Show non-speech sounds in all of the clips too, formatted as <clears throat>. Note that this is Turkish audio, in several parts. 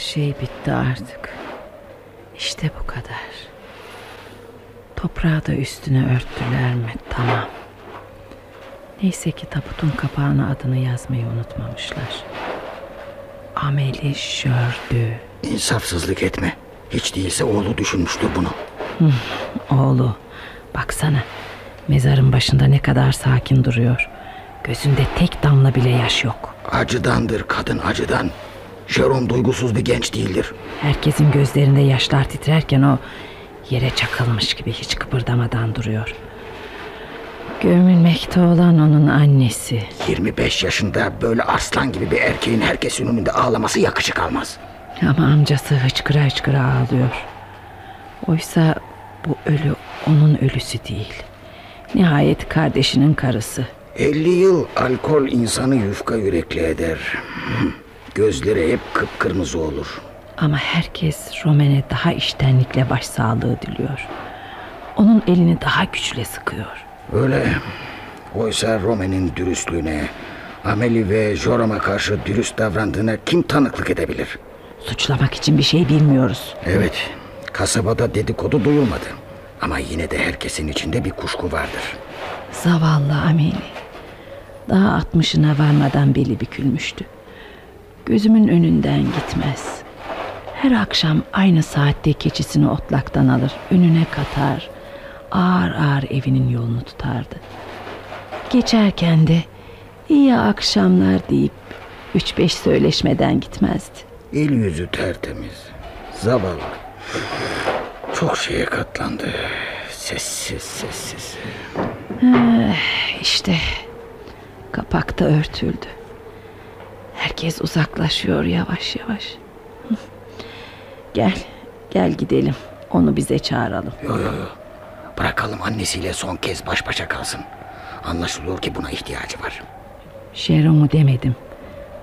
şey bitti artık. İşte bu kadar. Toprağı da üstüne örttüler mi? Tamam. Neyse ki tabutun kapağına adını yazmayı unutmamışlar. Ameli Şördü. İnsafsızlık etme. Hiç değilse oğlu düşünmüştür bunu. Oğlu. Baksana. Mezarın başında ne kadar sakin duruyor. Gözünde tek damla bile yaş yok. Acıdandır kadın acıdan. Jerome duygusuz bir genç değildir. Herkesin gözlerinde yaşlar titrerken o yere çakılmış gibi hiç kıpırdamadan duruyor. Gömülmekte olan onun annesi. 25 yaşında böyle arslan gibi bir erkeğin herkesin önünde ağlaması yakışık almaz. Ama amcası hıçkıra hıçkıra ağlıyor. Oysa bu ölü onun ölüsü değil. Nihayet kardeşinin karısı. 50 yıl alkol insanı yufka yürekli eder. Gözleri hep kıpkırmızı olur. Ama herkes Romen'e daha iştenlikle başsağlığı diliyor. Onun elini daha güçle sıkıyor. Öyle. Oysa Rome'nin dürüstlüğüne, Ameli ve Joram'a karşı dürüst davrandığına kim tanıklık edebilir? Suçlamak için bir şey bilmiyoruz. Evet, kasabada dedikodu duyulmadı. Ama yine de herkesin içinde bir kuşku vardır. Zavallı Ameli. Daha altmışına varmadan beli bükülmüştü. Gözümün önünden gitmez. Her akşam aynı saatte keçisini otlaktan alır, önüne katar. Ağır ağır evinin yolunu tutardı. Geçerken de iyi akşamlar deyip üç beş söyleşmeden gitmezdi. El yüzü tertemiz. Zavallı. Çok şeye katlandı. Sessiz sessiz. İşte kapak da örtüldü. Herkes uzaklaşıyor yavaş yavaş. Gel, gel gidelim. Onu bize çağıralım. Yo yo yo. Bırakalım annesiyle son kez baş başa kalsın. Anlaşılıyor ki buna ihtiyacı var. Jerome'u demedim.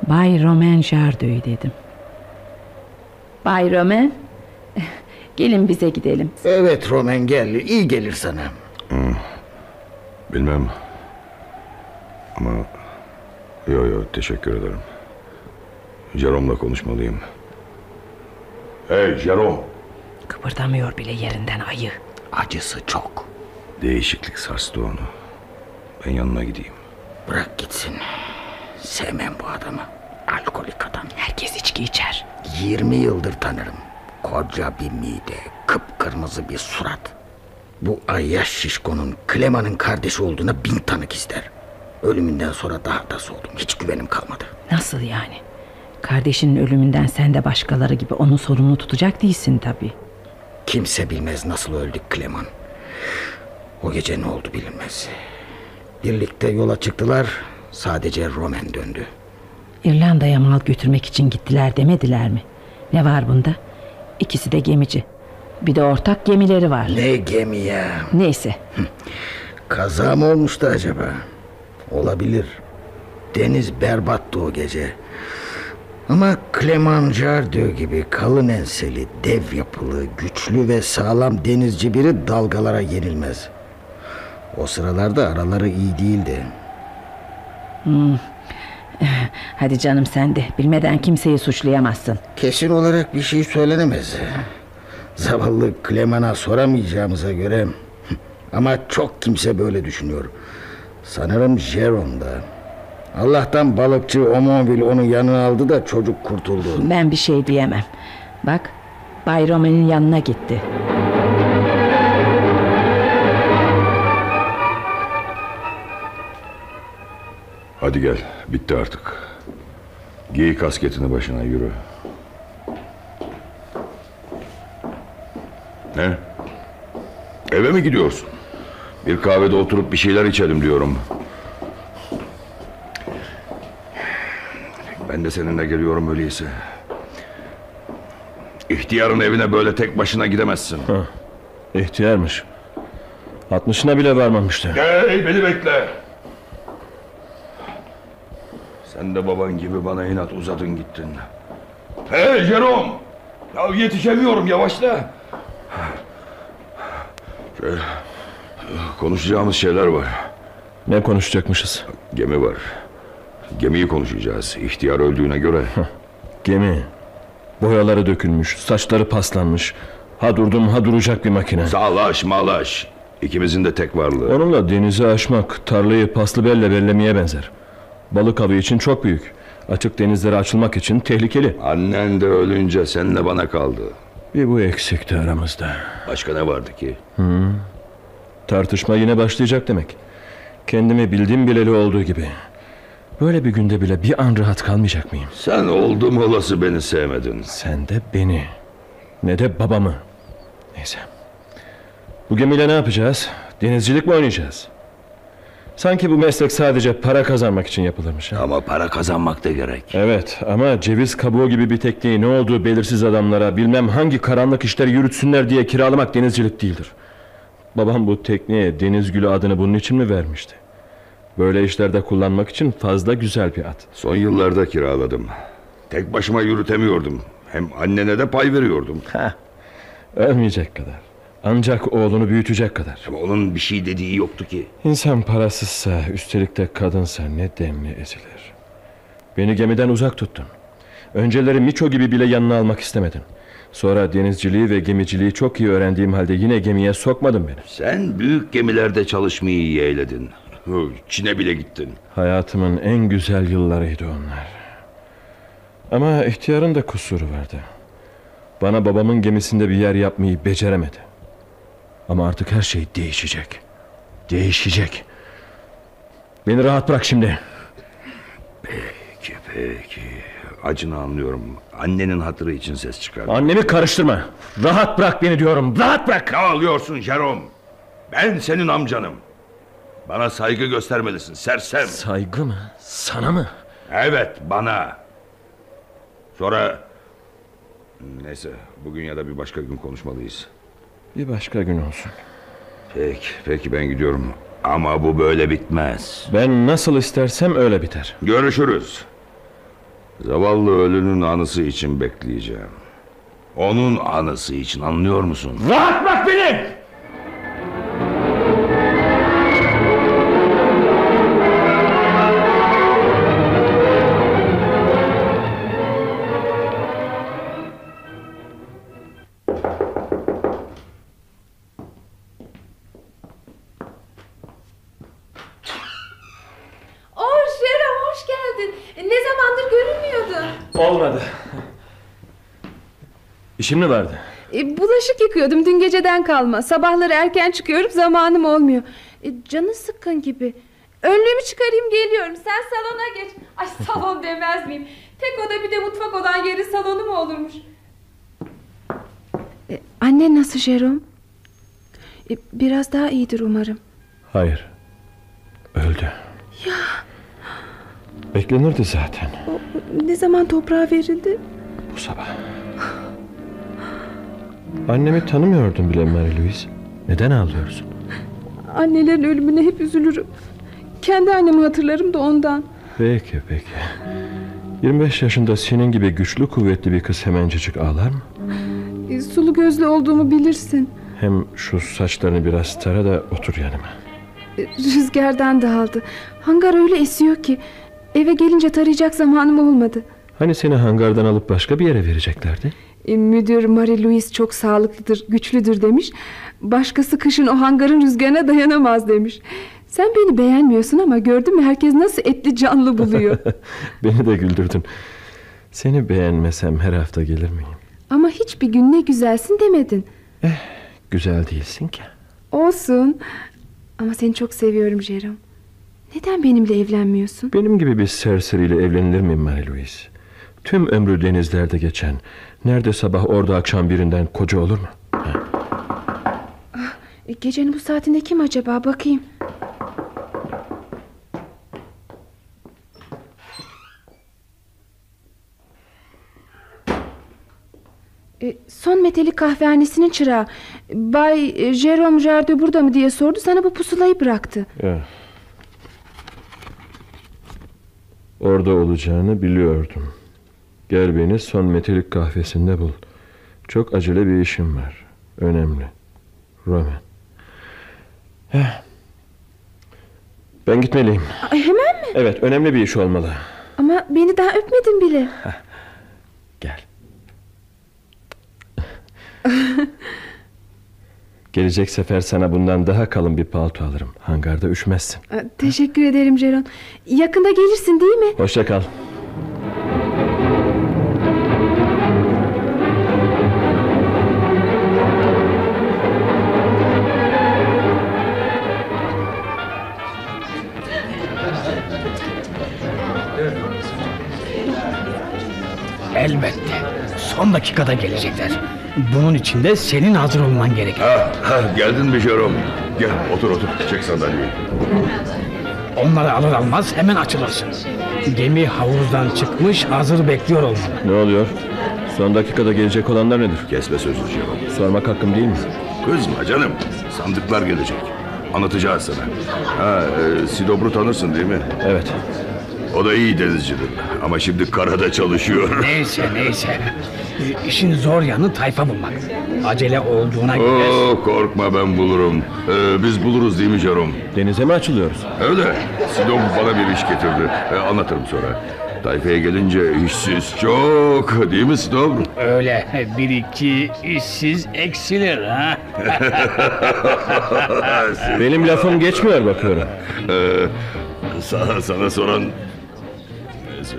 Bay Romain Jardeu'yu dedim. Bay Romain, <laughs> gelin bize gidelim. Evet Roman gel. iyi gelir sana. Bilmem. Ama... Yo yo teşekkür ederim. Jerome'la konuşmalıyım. Hey Jerome. Kıpırdamıyor bile yerinden ayı. Acısı çok. Değişiklik sarstı onu. Ben yanına gideyim. Bırak gitsin. Sevmem bu adamı. Alkolik adam. Herkes içki içer. 20 yıldır tanırım. Koca bir mide, kıpkırmızı bir surat. Bu ayyaş şişkonun Kleman'ın kardeşi olduğuna bin tanık ister. Ölümünden sonra daha da soğudum. Hiç güvenim kalmadı. Nasıl yani? Kardeşinin ölümünden sen de başkaları gibi onu sorumlu tutacak değilsin tabii. Kimse bilmez nasıl öldü Kleman. O gece ne oldu bilinmez. Birlikte yola çıktılar. Sadece Roman döndü. İrlanda'ya mal götürmek için gittiler demediler mi? Ne var bunda? İkisi de gemici. Bir de ortak gemileri var. Ne gemi ya. Neyse. Kaza mı olmuştu acaba? Olabilir. Deniz berbattı o gece. Ama Clement Jardeux gibi kalın enseli, dev yapılı, güçlü ve sağlam denizci biri dalgalara yenilmez. O sıralarda araları iyi değildi. <laughs> Hadi canım sen de. Bilmeden kimseyi suçlayamazsın. Kesin olarak bir şey söylenemez. Zavallı Clement'a soramayacağımıza göre... <laughs> Ama çok kimse böyle düşünüyor. Sanırım Jerome da. Allah'tan balıkçı Omonville onu yanına aldı da çocuk kurtuldu. Ben bir şey diyemem. Bak Bay Roman'ın yanına gitti. Hadi gel. Bitti artık. Giy kasketini başına yürü. Ne? Eve mi gidiyorsun? Bir kahvede oturup bir şeyler içelim diyorum. Ben de seninle geliyorum öyleyse. İhtiyarın evine böyle tek başına gidemezsin. İhtiyarmış. 60'ına bile varmamıştı. Hey beni bekle. Sen de baban gibi bana inat uzadın gittin. Hey Jerome. Ya yetişemiyorum yavaşla. Şey, konuşacağımız şeyler var. Ne konuşacakmışız? Gemi var. Gemiyi konuşacağız. İhtiyar öldüğüne göre. Gemi. Boyaları dökülmüş, saçları paslanmış. Ha durdum ha duracak bir makine. Salaş malaş. İkimizin de tek varlığı. Onunla denizi aşmak tarlayı paslı belle bellemeye benzer. Balık avı için çok büyük. Açık denizlere açılmak için tehlikeli. Annen de ölünce senle bana kaldı. Bir bu eksikti aramızda. Başka ne vardı ki? Tartışma yine başlayacak demek. Kendimi bildiğim bileli olduğu gibi. Böyle bir günde bile bir an rahat kalmayacak mıyım? Sen oldum olası beni sevmedin. Sen de beni. Ne de babamı. Neyse. Bu gemiyle ne yapacağız? Denizcilik mi oynayacağız? Sanki bu meslek sadece para kazanmak için yapılırmış. Ha? Ama para kazanmak da gerek. Evet ama ceviz kabuğu gibi bir tekneyi ne olduğu belirsiz adamlara bilmem hangi karanlık işleri yürütsünler diye kiralamak denizcilik değildir. Babam bu tekneye deniz gülü adını bunun için mi vermişti? Böyle işlerde kullanmak için fazla güzel bir at. Son yıllarda kiraladım. Tek başıma yürütemiyordum. Hem annene de pay veriyordum. Ölmeyecek kadar. Ancak oğlunu büyütecek kadar. Ama onun bir şey dediği yoktu ki. İnsan parasızsa, üstelik de kadınsa ne demli ezilir. Beni gemiden uzak tuttun. Önceleri Miço gibi bile yanına almak istemedin. Sonra denizciliği ve gemiciliği çok iyi öğrendiğim halde yine gemiye sokmadın beni. Sen büyük gemilerde çalışmayı yeğledin. Çin'e bile gittin. Hayatımın en güzel yıllarıydı onlar. Ama ihtiyarın da kusuru vardı. Bana babamın gemisinde bir yer yapmayı beceremedi. Ama artık her şey değişecek. Değişecek. Beni rahat bırak şimdi. Peki peki. Acını anlıyorum. Annenin hatırı için ses çıkar. Annemi karıştırma. Rahat bırak beni diyorum. Rahat bırak. Ne ağlıyorsun Jerome? Ben senin amcanım. Bana saygı göstermelisin sersem. Saygı mı? Sana mı? Evet bana. Sonra... Neyse bugün ya da bir başka gün konuşmalıyız. Bir başka gün olsun. Peki, peki ben gidiyorum. Ama bu böyle bitmez. Ben nasıl istersem öyle biter. Görüşürüz. Zavallı ölünün anısı için bekleyeceğim. Onun anısı için anlıyor musun? Rahat bırak beni! İşim mi vardı? E, bulaşık yıkıyordum dün geceden kalma. Sabahları erken çıkıyorum zamanım olmuyor. E, canı sıkkın gibi. Önlüğümü çıkarayım geliyorum. Sen salona geç. Ay <laughs> salon demez miyim? Tek oda bir de mutfak olan yeri salonu mu olurmuş? E, annen nasıl Jerome? E, biraz daha iyidir umarım. Hayır. Öldü. Ya. Beklenirdi zaten. O, ne zaman toprağa verildi? Bu sabah. Annemi tanımıyordun bile Mary Louise. Neden ağlıyorsun? Annelerin ölümüne hep üzülürüm. Kendi annemi hatırlarım da ondan. Peki peki. 25 yaşında senin gibi güçlü kuvvetli bir kız hemencecik ağlar mı? E, sulu gözlü olduğumu bilirsin. Hem şu saçlarını biraz tara da otur yanıma. E, Rüzgardan dağıldı. Hangar öyle esiyor ki eve gelince tarayacak zamanım olmadı. Hani seni hangardan alıp başka bir yere vereceklerdi? E, müdür Marie Louise çok sağlıklıdır, güçlüdür demiş. Başkası kışın o hangarın rüzgarına dayanamaz demiş. Sen beni beğenmiyorsun ama gördün mü herkes nasıl etli canlı buluyor. <laughs> Beni de güldürdün. Seni beğenmesem her hafta gelir miyim? ama hiçbir gün ne güzelsin demedin. Güzel değilsin ki. Olsun. Ama seni çok seviyorum Jerome. Neden benimle evlenmiyorsun? Benim gibi bir serseriyle evlenilir miyim Mary Louise? Tüm ömrü denizlerde geçen, nerede sabah orada akşam birinden koca olur mu? Ha, E, gecenin bu saatinde kim acaba bakayım. E, son metalik kahvehanesinin çırağı Bay e, Jerome Jardin burada mı diye sordu sana bu pusulayı bıraktı ya. Orada olacağını biliyordum. Gel beni son metelik kahvesinde bul. Çok acele bir işim var. Önemli. Roman. Heh. Ben gitmeliyim. Ay, hemen mi? Evet önemli bir iş olmalı. Ama beni daha öpmedin bile. Heh. Gel. <laughs> Gelecek sefer sana bundan daha kalın bir palto alırım. Hangarda üşmezsin. Teşekkür ederim Ceron. Yakında gelirsin değil mi? Hoşça kal. Dakikada gelecekler. Bunun için de senin hazır olman gerekir. Ha, ha, geldin mi Jerome? Gel otur otur. Çek sandalyeyi. Onları alır almaz hemen açılırsın. Gemi havuzdan çıkmış hazır bekliyor olmalı. Ne oluyor? Son dakikada gelecek olanlar nedir? Kesme sözü Jerome. Sormak hakkım değil mi? Kızma canım. Sandıklar gelecek. Anlatacağız sana. Ha, e, Sidobru tanırsın değil mi? Evet. O da iyi denizcidir. Ama şimdi karada çalışıyor. Neyse neyse. E, İşin zor yanı tayfa bulmak. Acele olduğuna göre... Oo, korkma ben bulurum. Ee, biz buluruz değil mi Jerome? Denize mi açılıyoruz? Öyle. Sidom bana bir iş getirdi. Ee, anlatırım sonra. Tayfaya gelince işsiz çok. Değil mi Sidom? Öyle bir iki işsiz eksilir ha. <laughs> Benim lafım geçmiyor bakıyorum. Ee, sana, sana soran... Neyse.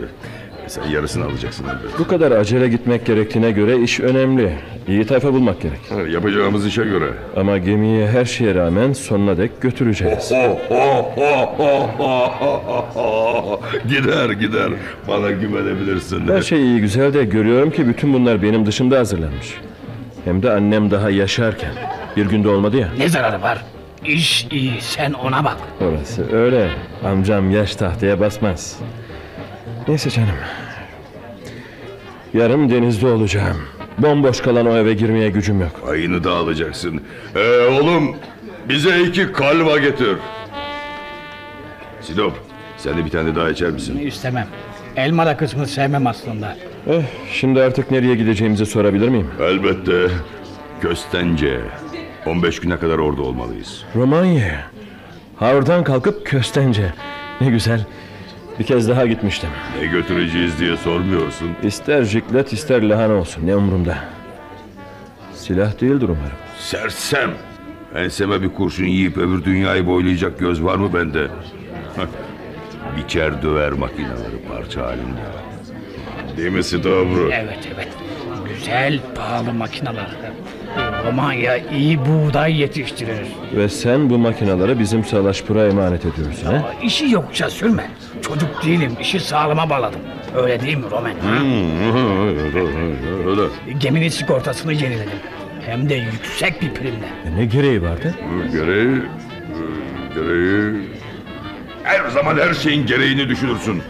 Sen yarısını alacaksın elbette. Bu kadar acele gitmek gerektiğine göre iş önemli. İyi tayfa bulmak gerek. Ha, Yapacağımız işe göre. Ama gemiyi her şeye rağmen sonuna dek götüreceğiz. Ho, ho, ho, ho, ho, ho, ho. gider gider. Bana güvenebilirsin. Her şey iyi güzel de görüyorum ki bütün bunlar benim dışımda hazırlanmış. Hem de annem daha yaşarken. Bir günde olmadı ya. Ne zararı var? İş iyi sen ona bak. Orası öyle. Amcam yaş tahtaya basmaz. Neyse canım. Yarın denizde olacağım. Bomboş kalan o eve girmeye gücüm yok. Ayını da alacaksın. Ee, oğlum bize iki kalva getir. Sidop sen de bir tane daha içer misin? İstemem. Elma da kısmını sevmem aslında. Eh, şimdi artık nereye gideceğimizi sorabilir miyim? Elbette. Köstence. 15 güne kadar orada olmalıyız. Romanya. Havurdan kalkıp Köstence. Ne güzel. Bir kez daha gitmiştim. Ne götüreceğiz diye sormuyorsun. İster jiklet ister lahana olsun ne umurumda. Silah değildir umarım. Sersem. Enseme bir kurşun yiyip öbür dünyayı boylayacak göz var mı bende? Biçer döver makineleri parça halinde. Değil mi Sidobru? Evet evet. Güzel pahalı makineler. Romanya iyi buğday yetiştirir. Ve sen bu makinaları bizim Salaşpur'a emanet ediyorsun he? İşi yokça sürme. Çocuk değilim. işi sağlama bağladım. Öyle değil mi Roman? ha? Öyle. Geminin sigortasını yeniledim. Hem de yüksek bir primle. E ne gereği vardı? Gereği... Gereği... Her zaman her şeyin gereğini düşünürsün.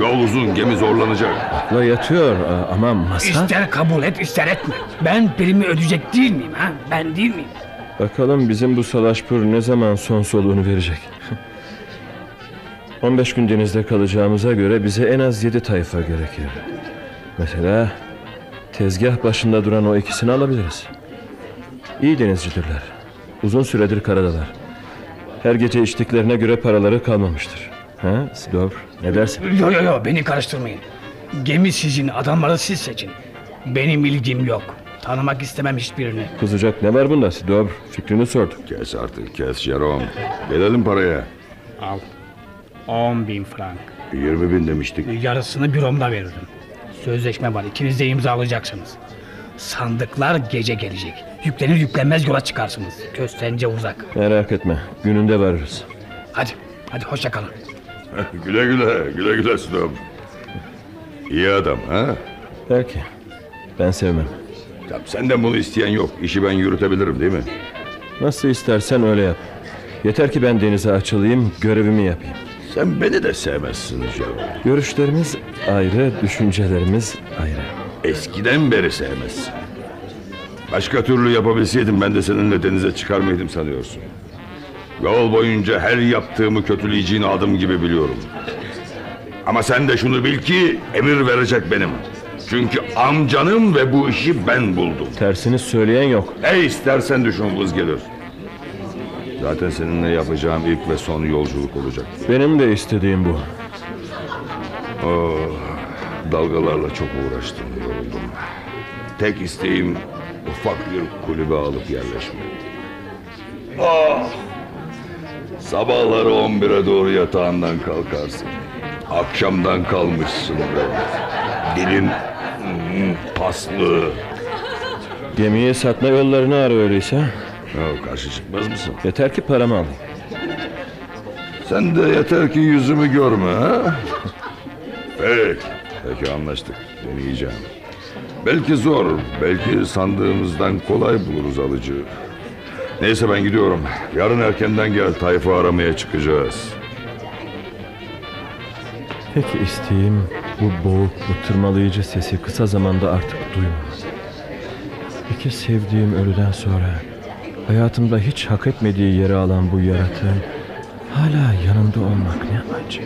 Yol uzun, gemi zorlanacak. La yatıyor a- ama masraf. İster kabul et ister etme. Ben primi ödeyecek değil miyim ha? Ben değil miyim? Bakalım bizim bu Salaşpur ne zaman son soluğunu verecek. 15 gün denizde kalacağımıza göre bize en az 7 tayfa gerekir. Mesela tezgah başında duran o ikisini alabiliriz. İyi denizcidirler. Uzun süredir karadalar. Her gece içtiklerine göre paraları kalmamıştır. Ha, Sidor, ne dersin? Yo yo yo beni karıştırmayın. Gemi sizin adamları siz seçin. Benim ilgim yok. Tanımak istemem hiçbirini. Kızacak ne var bunda Sidor? Fikrini sorduk. Kes artık, kes Jerome. Gelelim paraya. Al. 10 bin frank. 20 bin demiştik. Yarısını büromda veririm. Sözleşme var. İkiniz de imzalayacaksınız. Sandıklar gece gelecek. Yüklenir yüklenmez yola çıkarsınız. Köstence uzak. Merak etme, gününde varırız. Hadi. Hadi hoşça kalın. <laughs> güle güle, güle güle Sidom. İyi adam ha? Belki. Ben sevmem. Tabii senden bunu isteyen yok. İşi ben yürütebilirim değil mi? Nasıl istersen öyle yap. Yeter ki ben denize açılayım, görevimi yapayım. Sen beni de sevmezsin Jerome. Görüşlerimiz ayrı, düşüncelerimiz ayrı. Eskiden beri sevmezsin. Başka türlü yapabilseydim ben de seninle denize çıkar mıydım sanıyorsun? Yol boyunca her yaptığımı kötüleyeceğin adım gibi biliyorum. Ama sen de şunu bil ki emir verecek benim. Çünkü amcanım ve bu işi ben buldum. Tersini söyleyen yok. Ne istersen düşün vız gelir. Zaten seninle yapacağım ilk ve son yolculuk olacak. Benim de istediğim bu. Oh, dalgalarla çok uğraştım, yoruldum. Tek isteğim ufak bir kulübe alıp yerleşmek. Ah! Sabahları 11'e doğru yatağından kalkarsın. Akşamdan kalmışsın be. Dilin hmm, paslı. Gemiyi satma yollarını ara öyleyse. Ya, karşı çıkmaz mısın? Yeter ki paramı alayım. Sen de yeter ki yüzümü görme ha? Peki. Peki anlaştık. Deneyeceğim. Belki zor, belki sandığımızdan kolay buluruz alıcı. Neyse ben gidiyorum. Yarın erkenden gel tayfa aramaya çıkacağız. Peki isteğim bu boğuk, bu tırmalayıcı sesi kısa zamanda artık duymam. İki sevdiğim ölüden sonra hayatımda hiç hak etmediği yeri alan bu yaratığın hala yanında olmak ne acı.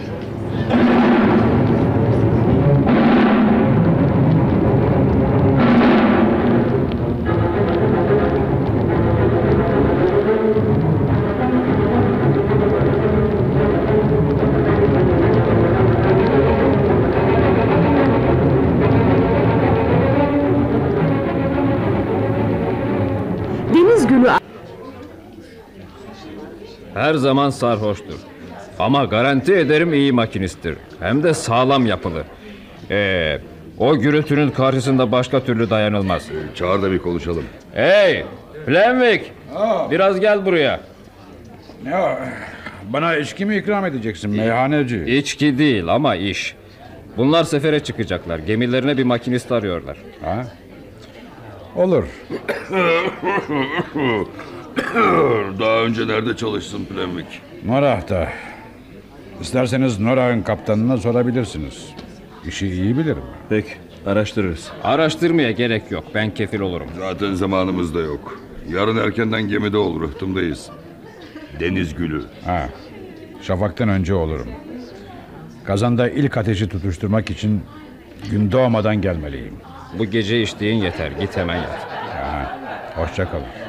Her zaman sarhoştur. Ama garanti ederim iyi makinisttir. Hem de sağlam yapılı. Ee, o gürültünün karşısında başka türlü dayanılmaz. Çağır da bir konuşalım. Hey! Flemvik! Biraz gel buraya. Ya, bana içki mi ikram edeceksin meyhaneci? İçki değil ama iş. Bunlar sefere çıkacaklar. Gemilerine bir makinist arıyorlar. Ha? Olur. <laughs> <coughs> Daha önce nerede çalıştın Plemvik? Norah'ta. İsterseniz Norah'ın kaptanına sorabilirsiniz. İşi iyi bilirim. Peki araştırırız. Araştırmaya gerek yok. Ben kefil olurum. Zaten zamanımız da yok. Yarın erkenden gemide ol, rıhtımdayız. Deniz gülü. Ha. Şafaktan önce olurum. Kazanda ilk ateşi tutuşturmak için gün doğmadan gelmeliyim. Bu gece içtiğin yeter. Git hemen yat. Ha. Hoşça kalın.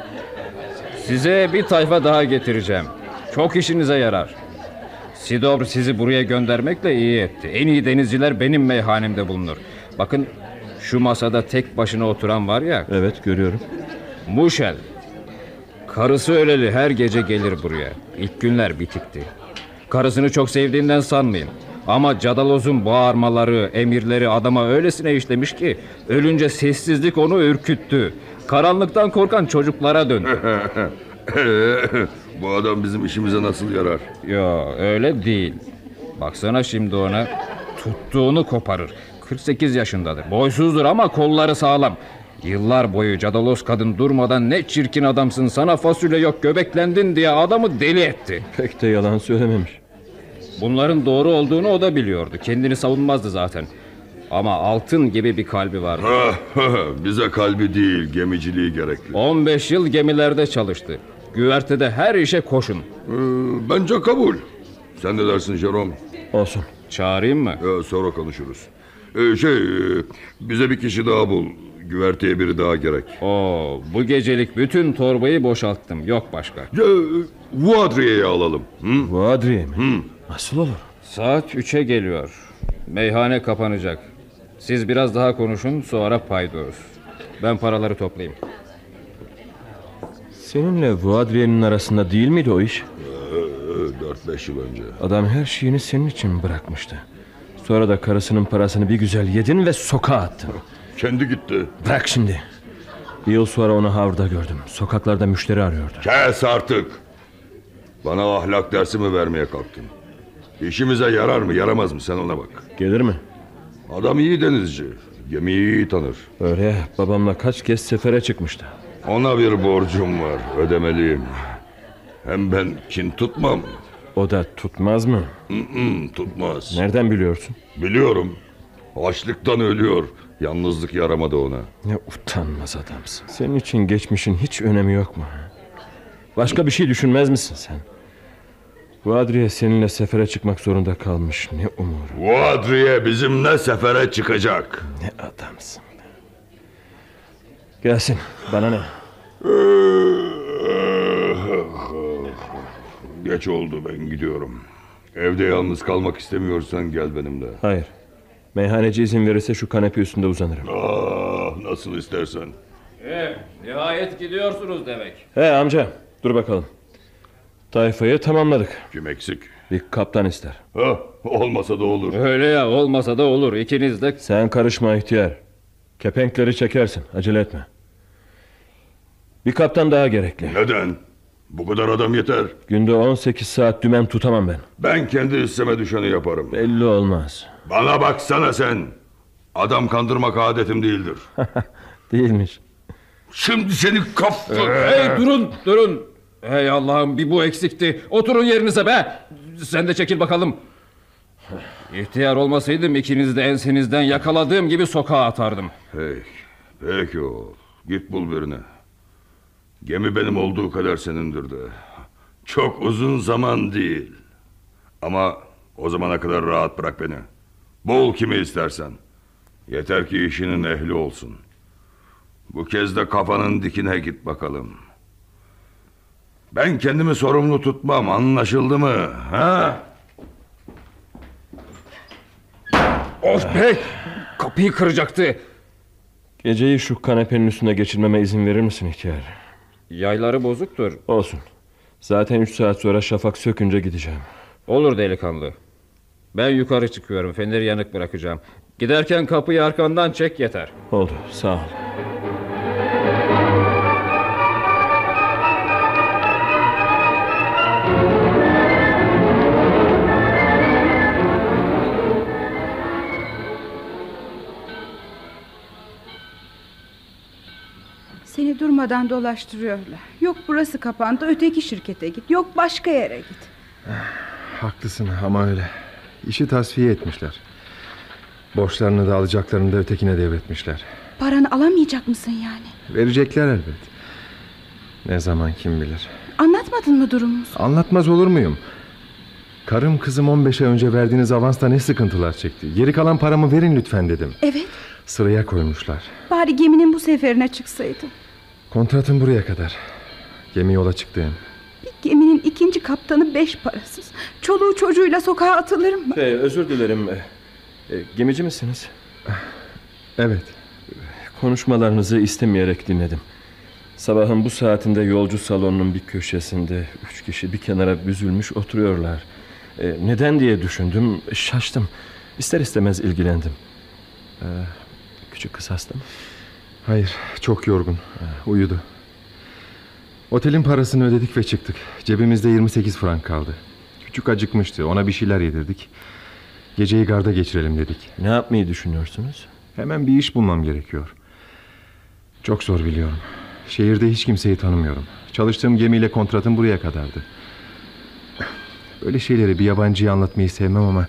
Size bir tayfa daha getireceğim. Çok işinize yarar. Sidor sizi buraya göndermekle iyi etti. En iyi denizciler benim meyhanemde bulunur. Bakın şu masada tek başına oturan var ya Evet görüyorum. Muşel. Karısı öleli her gece gelir buraya. İlk günler bitikti. Karısını çok sevdiğinden sanmayın. Ama Cadaloz'un bağırmaları, emirleri adama öylesine işlemiş ki... ...ölünce sessizlik onu ürküttü. Karanlıktan korkan çocuklara döndü. <laughs> Bu adam bizim işimize nasıl yarar? Yo öyle değil. Baksana şimdi ona tuttuğunu koparır. 48 yaşındadır. Boysuzdur ama kolları sağlam. Yıllar boyu Cadalos kadın durmadan ne çirkin adamsın sana fasulye yok göbeklendin diye adamı deli etti. Pek de yalan söylememiş. Bunların doğru olduğunu o da biliyordu. Kendini savunmazdı zaten. Ama altın gibi bir kalbi vardı. Bize kalbi değil, gemiciliği gerekli. 15 yıl gemilerde çalıştı. Güvertede her işe koşun. Ee, bence kabul. Sen ne dersin Jerome? Olsun. Çağırayım mı? Ee, sonra konuşuruz. Ee, şey, e, bize bir kişi daha bul. Güverteye biri daha gerek. Oo, bu gecelik bütün torbayı boşalttım. Yok başka. Ya, e, Vuadriye'yi alalım. Hı? Bu Adriye mi? Nasıl olur? Saat 3'e geliyor. Meyhane kapanacak. Siz biraz daha konuşun sonra paydos. Ben paraları toplayayım. Seninle bu Adriye'nin arasında değil miydi o iş? Ee, 4-5 yıl önce. Adam her şeyini senin için bırakmıştı. Sonra da karısının parasını bir güzel yedin ve sokağa attın. Kendi gitti. Bırak şimdi. Bir yıl sonra onu havda gördüm. Sokaklarda müşteri arıyordu. Kes artık. Bana ahlak dersi mi vermeye kalktın? İşimize yarar mı yaramaz mı sen ona bak. Gelir mi? Adam iyi denizci. Gemiyi iyi tanır. Öyle babamla kaç kez sefere çıkmıştı. Ona bir borcum var ödemeliyim. Hem ben kin tutmam. O da tutmaz mı? Mm, tutmaz. Nereden biliyorsun? Biliyorum. Açlıktan ölüyor. Yalnızlık yaramadı ona. Ne utanmaz adamsın. Senin için geçmişin hiç önemi yok mu? Başka bir şey düşünmez misin sen? Bu Adriye seninle sefere çıkmak zorunda kalmış. Ne umur, Vuadriye bizimle sefere çıkacak. ne adamsın. be. Gelsin, bana ne? Geç oldu ben gidiyorum. Evde yalnız kalmak istemiyorsan gel benimle. Hayır. Meyhaneci izin verirse şu kanepe üstünde uzanırım. Ah, nasıl istersen. Eh, nihayet gidiyorsunuz demek. He amca, dur bakalım. Tayfayı tamamladık. Kim eksik? Bir kaptan ister. Ha, olmasa da olur. Öyle ya olmasa da olur. İkiniz de Sen karışma ihtiyar. Kepenkleri çekersin. Acele etme. Bir kaptan daha gerekli. Neden? Bu kadar adam yeter. Günde 18 saat dümen tutamam ben. Ben kendi üstüme düşeni yaparım. Belli olmaz. Bana baksana sen. Adam kandırmak adetim değildir. <laughs> Değilmiş. Şimdi seni kaf... Hey durun durun. Hey Allah'ım bir bu eksikti. Oturun yerinize be. Sen de çekil bakalım. İhtiyar olmasaydım ikinizi de ensenizden yakaladığım gibi sokağa atardım. Peki, peki o. Git bul birini. Gemi benim olduğu kadar senindir de. Çok uzun zaman değil. Ama o zamana kadar rahat bırak beni. Bul kimi istersen. Yeter ki işinin ehli olsun. Bu kez de kafanın dikine git bakalım. Ben kendimi sorumlu tutmam anlaşıldı mı? Ha? Of be! Kapıyı kıracaktı. Geceyi şu kanepenin üstünde geçirmeme izin verir misin ihtiyar? Yayları bozuktur. Olsun. Zaten 3 saat sonra şafak sökünce gideceğim. Olur delikanlı. Ben yukarı çıkıyorum. Feneri yanık bırakacağım. Giderken kapıyı arkandan çek yeter. Oldu sağ ol. Seni durmadan dolaştırıyorlar. Yok burası kapandı öteki şirkete git. Yok başka yere git. Haklısın ama öyle. İşi tasfiye etmişler. Borçlarını da alacaklarını da ötekine devretmişler. Paranı alamayacak mısın yani? Verecekler elbet. Ne zaman kim bilir. Anlatmadın mı durumumuzu? Anlatmaz olur muyum? Karım kızım 15 ay önce verdiğiniz avansla ne sıkıntılar çekti. Geri kalan paramı verin lütfen dedim. Evet. Sıraya koymuşlar. Bari geminin bu seferine çıksaydın. Kontratım buraya kadar. Gemi yola çıktığım. Bir geminin ikinci kaptanı beş parasız. Çoluğu çocuğuyla sokağa atılır mı? Şey, özür dilerim. E, e, gemici misiniz? Evet. Konuşmalarınızı istemeyerek dinledim. Sabahın bu saatinde yolcu salonunun bir köşesinde üç kişi bir kenara büzülmüş oturuyorlar. E, neden diye düşündüm, şaştım. İster istemez ilgilendim. E, küçük kız hasta mı? Hayır çok yorgun. Uyudu. Otelin parasını ödedik ve çıktık. Cebimizde 28 frank kaldı. Küçük acıkmıştı. Ona bir şeyler yedirdik. Geceyi garda geçirelim dedik. Ne yapmayı düşünüyorsunuz? Hemen bir iş bulmam gerekiyor. Çok zor biliyorum. Şehirde hiç kimseyi tanımıyorum. Çalıştığım gemiyle kontratım buraya kadardı. Böyle şeyleri bir yabancıya anlatmayı sevmem ama...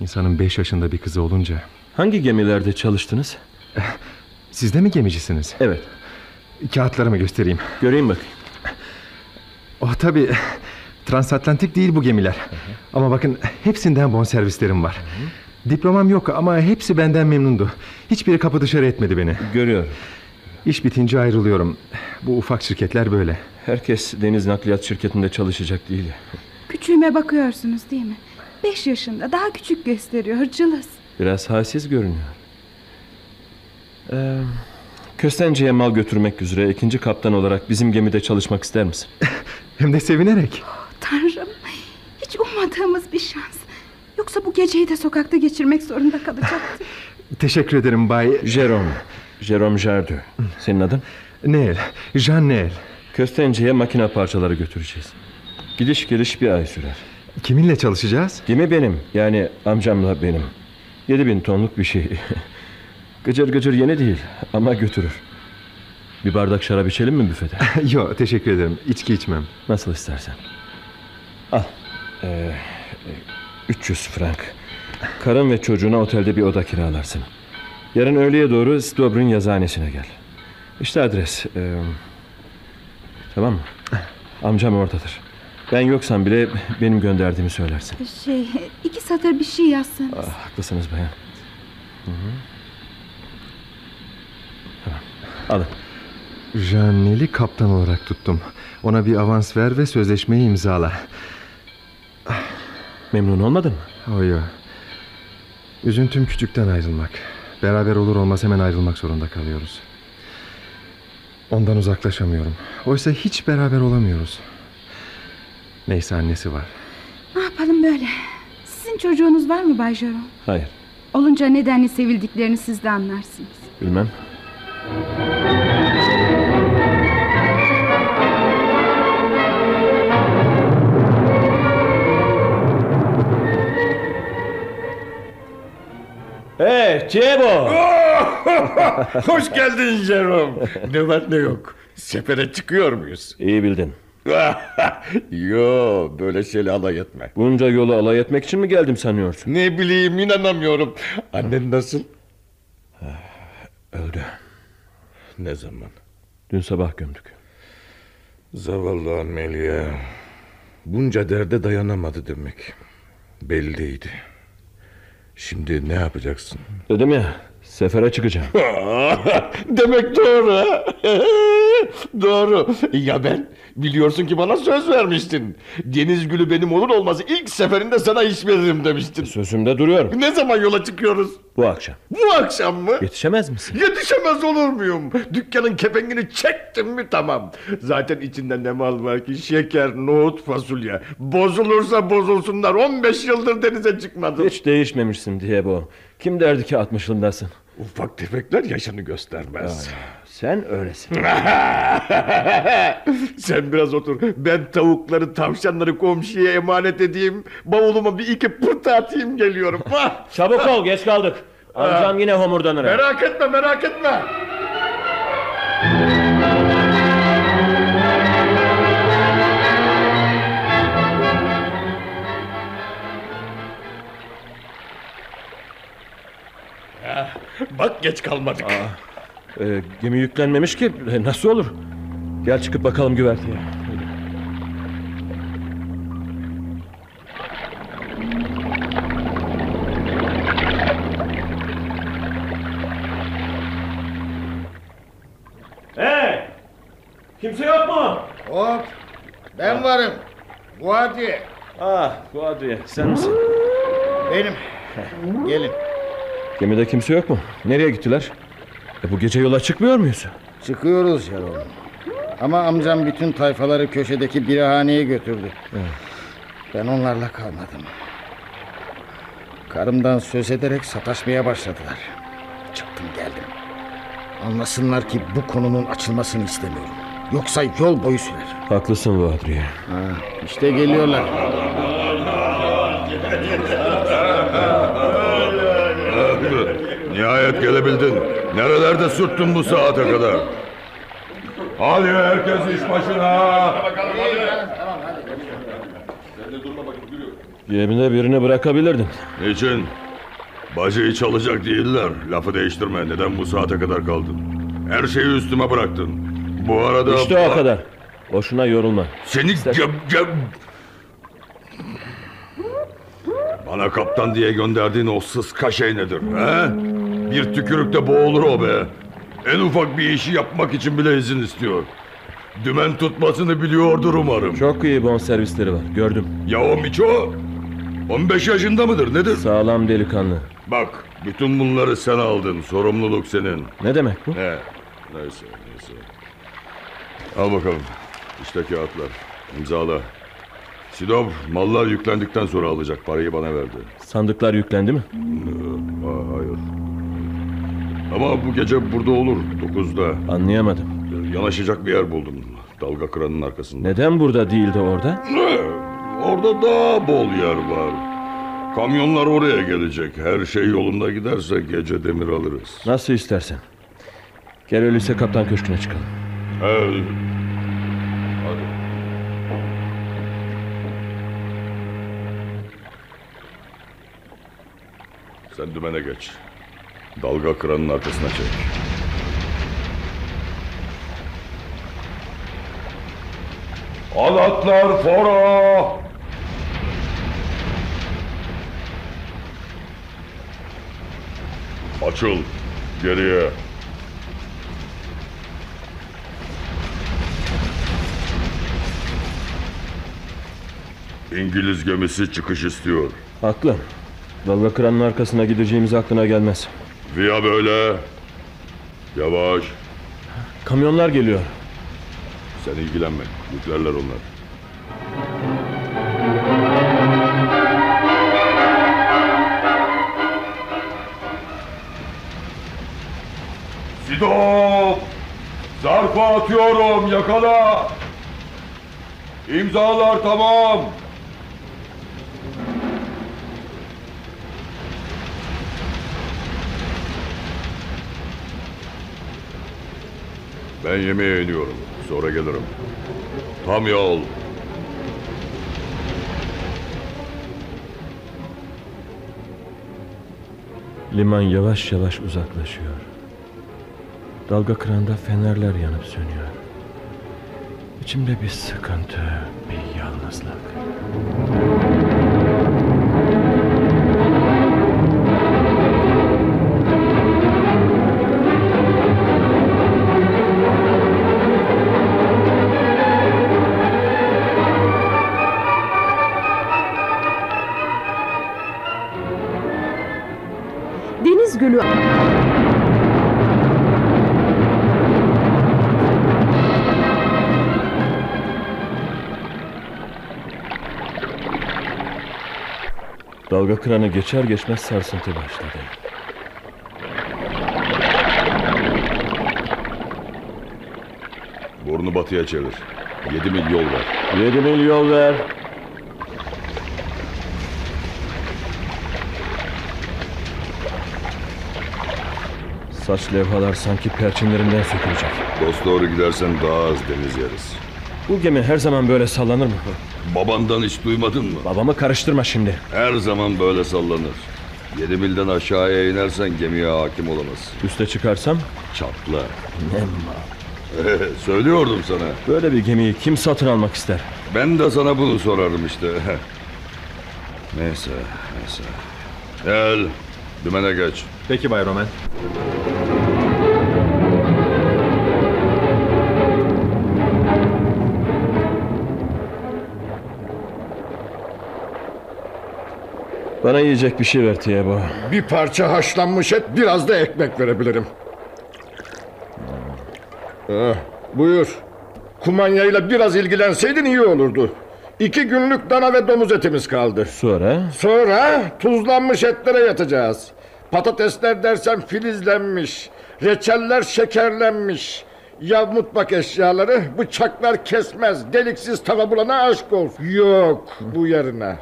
...insanın beş yaşında bir kızı olunca... Hangi gemilerde çalıştınız? <laughs> Siz de mi gemicisiniz? Evet. Kağıtlarımı göstereyim. Göreyim bakayım. Oh tabii. Transatlantik değil bu gemiler. Ama bakın hepsinden bonservislerim var. Diplomam yok ama hepsi benden memnundu. Hiçbiri kapı dışarı etmedi beni. Görüyorum. İş bitince ayrılıyorum. Bu ufak şirketler böyle. Herkes deniz nakliyat şirketinde çalışacak değil. Küçüğüme bakıyorsunuz değil mi? Beş yaşında daha küçük gösteriyor cılız. Biraz halsiz görünüyor. Ee, Köstence'ye mal götürmek üzere ikinci kaptan olarak bizim gemide çalışmak ister misin? <laughs> Hem de sevinerek. Tanrım hiç ummadığımız bir şans. Yoksa bu geceyi de sokakta geçirmek zorunda kalacaktık. <laughs> Teşekkür ederim Bay... Jerome. Jerome Jardö. Senin adın? Neel. Jean Neel. Köstence'ye makine parçaları götüreceğiz. Gidiş geliş bir ay sürer. Kiminle çalışacağız? Gemi benim. Yani amcamla benim. Yedi bin tonluk bir şey. <laughs> gıcır gıcır yeni değil ama götürür. Bir bardak şarap içelim mi büfede? <laughs> Yok teşekkür ederim. İçki içmem. Nasıl istersen. Al. Ee, 300 frank. Karın ve çocuğuna otelde bir oda kiralarsın. Yarın öğleye doğru Stobrin yazıhanesine gel. İşte adres. Ee, tamam mı? Amcam oradadır. Ben yoksam bile benim gönderdiğimi söylersin. Şey iki satır bir şey yazsanız. Ah, haklısınız bayan. Hı hı. Tamam. Alın. Jean Neel'i kaptan olarak tuttum. Ona bir avans ver ve sözleşmeyi imzala. Memnun olmadın mı? Hayır. Üzüntüm küçükten ayrılmak. Beraber olur olmaz hemen ayrılmak zorunda kalıyoruz. Ondan uzaklaşamıyorum. Oysa hiç beraber olamıyoruz. Neyse annesi var. Ne yapalım böyle? Sizin çocuğunuz var mı Bay Jerome? Hayır Olunca nedenle sevildiklerini siz de anlarsınız. bilmem. Hey Cebo! <laughs> Hoş geldin Jerome. ne var ne yok. Sefere çıkıyor muyuz? İyi bildin. <laughs> Yo böyle şeyle alay etme. Bunca yolu alay etmek için mi geldim sanıyorsun? Ne bileyim inanamıyorum. Annen nasıl? Öldü. Ne zaman? Dün sabah gömdük. Zavallı Amelia. Bunca derde dayanamadı demek. Belliydi. Şimdi ne yapacaksın? Dedim ya sefere çıkacağım. <laughs> Demek doğru <laughs> doğru. Ya ben? Biliyorsun ki bana söz vermiştin. Deniz gülü benim olur olmaz ilk seferinde sana iş veririm demiştin. Sözümde duruyorum. Ne zaman yola çıkıyoruz? Bu akşam. Bu akşam mı? Yetişemez misin? Yetişemez olur muyum? Dükkanın kepengini çektim mi tamam. Zaten içinde ne mal var ki? Şeker, nohut, fasulye. Bozulursa bozulsunlar. 15 yıldır denize çıkmadım. Hiç değişmemişsin diye bu. Kim derdi ki 60'ındasın? Ufak tefekler yaşını göstermez. Sen öylesin. <laughs> Sen biraz otur. Ben tavukları, tavşanları komşuya emanet edeyim. Bavuluma bir iki pırtı atayım geliyorum. <laughs> Ah! Çabuk ol geç kaldık. Amcam yine homurdanır. merak etme, merak etme. Bak geç kalmadık. Ee, gemi yüklenmemiş ki E, nasıl olur? Gel çıkıp bakalım güverteye. Hey! Kimse yok mu? Hop. Ben varım. Bu hadi. Ah bu Adriye sen misin? Benim. Gelin. Gemide kimse yok mu? Nereye gittiler? E, bu gece yola çıkmıyor muyuz? Çıkıyoruz Jerome. Ama amcam bütün tayfaları köşedeki birahaneye götürdü. Ben onlarla kalmadım. Karımdan söz ederek sataşmaya başladılar. Çıktım geldim. Anlasınlar ki bu konunun açılmasını istemiyorum. Yoksa yol boyu sürer. Haklısın bu Adriye. Ha, işte geliyorlar. Nihayet gelebildin. Nerelerde sürttün bu saate kadar? Hadi herkes iş başına. Gemide birini bırakabilirdin. Niçin? Bacıyı çalacak değiller. Lafı değiştirme. Neden bu saate kadar kaldın? Her şeyi üstüme bıraktın. Bu arada... İşte o kadar. Boşuna yorulma. Seni geb geb... Bana kaptan diye gönderdiğin o sıska şey nedir? He? Bir tükürükte boğulur o be. En ufak bir işi yapmak için bile izin istiyor. Dümen tutmasını biliyordur umarım. Çok iyi bonservisleri var. Gördüm. Ya o Miço? 15 yaşında mıdır nedir? Sağlam delikanlı. Bak bütün bunları sen aldın. Sorumluluk senin. Ne demek bu? He. Neyse neyse. Al bakalım. İşte kağıtlar. İmzala. Sidov mallar yüklendikten sonra alacak. Parayı bana verdi. Sandıklar yüklendi mi? Hayır. Ama bu gece burada olur. Dokuzda. Anlayamadım. Yanaşacak bir yer buldum. Dalga kıranın arkasında. Neden burada değil de orada? Ne? Orada daha bol yer var. Kamyonlar oraya gelecek. Her şey yolunda giderse gece demir alırız. Nasıl istersen. Gel öyleyse kaptan köşküne çıkalım. He. Hadi. Sen dümene geç. Dalga kıranın arkasına çek. Alatlar fora! Açıl. Geriye. İngiliz gemisi çıkış istiyor. Haklı. Dalga kıranın arkasına gideceğimiz aklına gelmez. Via böyle. Yavaş. Kamyonlar geliyor. Sen ilgilenme. Yüklerler onlar. Sido! Zarfa atıyorum yakala! İmzalar tamam. Ben yemeğe iniyorum. Sonra gelirim. Tam yol. Liman yavaş yavaş uzaklaşıyor. Dalga kıranda fenerler yanıp sönüyor. İçimde bir sıkıntı, bir yalnızlık. Gölü Dalga kıranı geçer geçmez sarsıntı başladı. Burnu batıya çevir. Yedi mil yol var. Yedi mil yol ver. Saç levhalar sanki perçinlerinden sökülecek. Dost doğru gidersen daha az deniz yeriz. Bu gemi her zaman böyle sallanır mı? Babandan hiç duymadın mı? Babamı karıştırma şimdi. Her zaman böyle sallanır. Yedi milden aşağıya inersen gemiye hakim olamaz. Üste çıkarsam Çatla. ne mal. Söylüyordum sana. Böyle bir gemiyi kim satın almak ister? Ben de sana bunu sorarım işte. <laughs> neyse, neyse. Gel, dümene geç. Peki Bay Roman. Bana yiyecek bir şey ver Tiago. Bir parça haşlanmış et, biraz da ekmek verebilirim. Ah, buyur. Kumanyayla biraz ilgilenseydin iyi olurdu. İki günlük dana ve domuz etimiz kaldı. Sonra? Sonra tuzlanmış etlere yatacağız. Patatesler dersen filizlenmiş. Reçeller şekerlenmiş. Ya mutfak eşyaları bıçaklar kesmez. Deliksiz tava bulana aşk olsun. Yok bu yarına.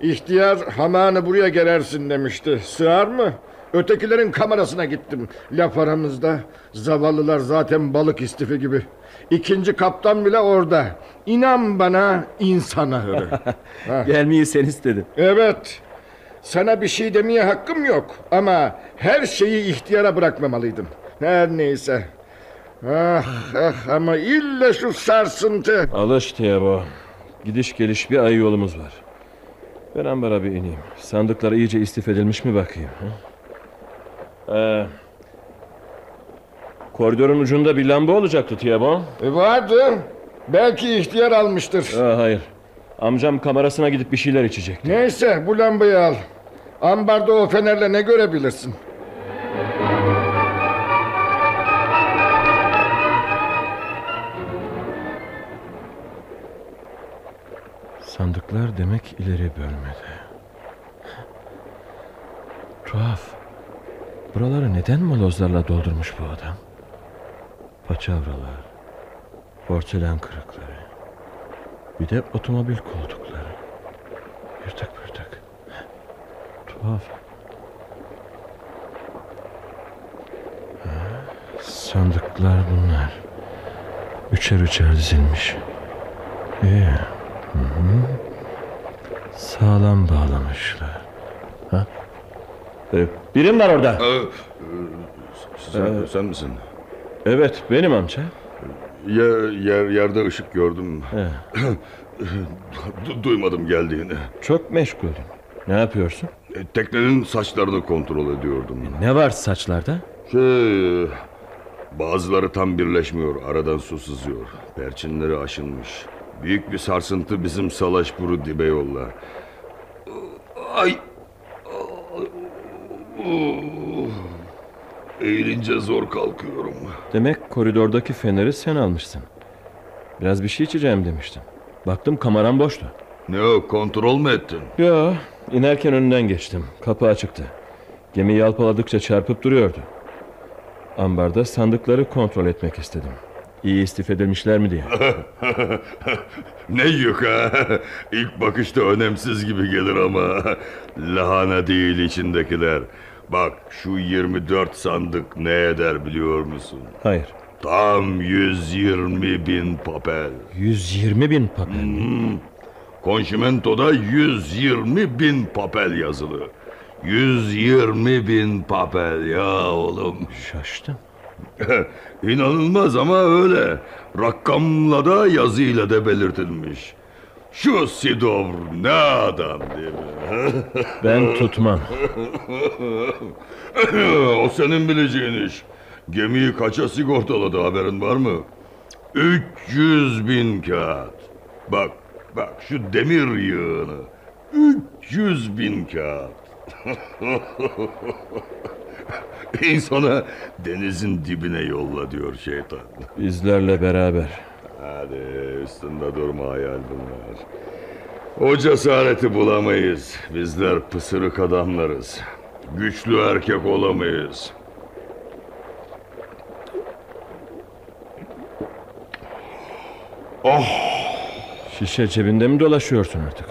İhtiyar hamanı buraya gelersin demişti. Sığar mı? Ötekilerin kamerasına gittim. Laf aramızda zavallılar zaten balık istifi gibi. İkinci kaptan bile orada. İnan bana insan ahırı. <laughs> Gelmeyi sen istedin. Evet. Sana bir şey demeye hakkım yok. Ama her şeyi ihtiyara bırakmamalıydım. Her neyse. Ah ah ama illa şu sarsıntı. Alış Tiago. Gidiş geliş bir ay yolumuz var. Ben ambara bir ineyim. Sandıklar iyice istif edilmiş mi bakayım. ha? Ee, koridorun ucunda bir lamba olacaktı Tiago. E, vardı. Belki ihtiyar almıştır. Aa, hayır. Amcam kamerasına gidip bir şeyler içecek. Neyse bu lambayı al. Ambarda o fenerle ne görebilirsin? Sandıklar demek ileri bölmede. Tuhaf. Buraları neden molozlarla doldurmuş bu adam? Paçavralar, porselen kırıkları, bir de otomobil koltukları. Yırtık pırtık. Tuhaf. Ha, sandıklar bunlar. Üçer üçer dizilmiş. İyi. Hı hı. Sağlam bağlamışlar. Ha? Ee, birim var orada. Ee, sen, sen misin? Evet benim amca. Yer, yer, yerde ışık gördüm. <clears throat> Du- Duymadım geldiğini. Çok meşguldüm. Ne yapıyorsun? E, Teknenin saçlarını kontrol ediyordum. Ne var saçlarda? Şey, bazıları tam birleşmiyor. Aradan su sızıyor. Perçinleri aşınmış. Büyük bir sarsıntı bizim Salaşbur'u dibe yolla. Ay. Eğilince zor kalkıyorum. Demek koridordaki feneri sen almışsın. Biraz bir şey içeceğim demiştin. Baktım kameram boştu. Ne o kontrol mü ettin? Yo, inerken önünden geçtim. Kapı açıktı. Gemi yalpaladıkça çarpıp duruyordu. Ambarda sandıkları kontrol etmek istedim. İyi istif edilmişler mi diye. <laughs> ne yük ha? İlk bakışta önemsiz gibi gelir ama lahana değil içindekiler. Bak şu 24 sandık ne eder biliyor musun? Hayır. Tam 120 bin papel. 120 bin papel. Hmm. Konşimentoda 120 bin papel yazılı. 120 bin papel ya oğlum. Şaştım. <laughs> İnanılmaz ama öyle. Rakamla da yazıyla da belirtilmiş. Şu Sidovr ne adam değil mi? <laughs> Ben tutmam. <laughs> o senin bileceğin iş. Gemiyi kaça sigortaladı haberin var mı? 300 bin kağıt. Bak bak şu demir yığını. 300 bin kağıt. <laughs> İnsana denizin dibine yolla diyor şeytan. Bizlerle beraber. Hadi üstünde durma hayal bunlar. O cesareti bulamayız. Bizler pısırık adamlarız. Güçlü erkek olamayız. Oh Şişe cebinde mi dolaşıyorsun artık?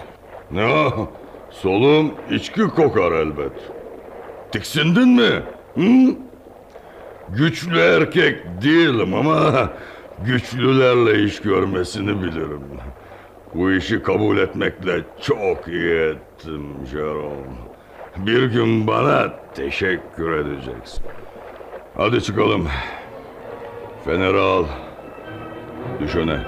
ne? Solum içki kokar elbet. Tiksindin mi? Güçlü erkek değilim ama güçlülerle iş görmesini bilirim. Bu işi kabul etmekle çok iyi ettim Jerome. Bir gün bana teşekkür edeceksin. Hadi çıkalım. Feneri al. Düş öne.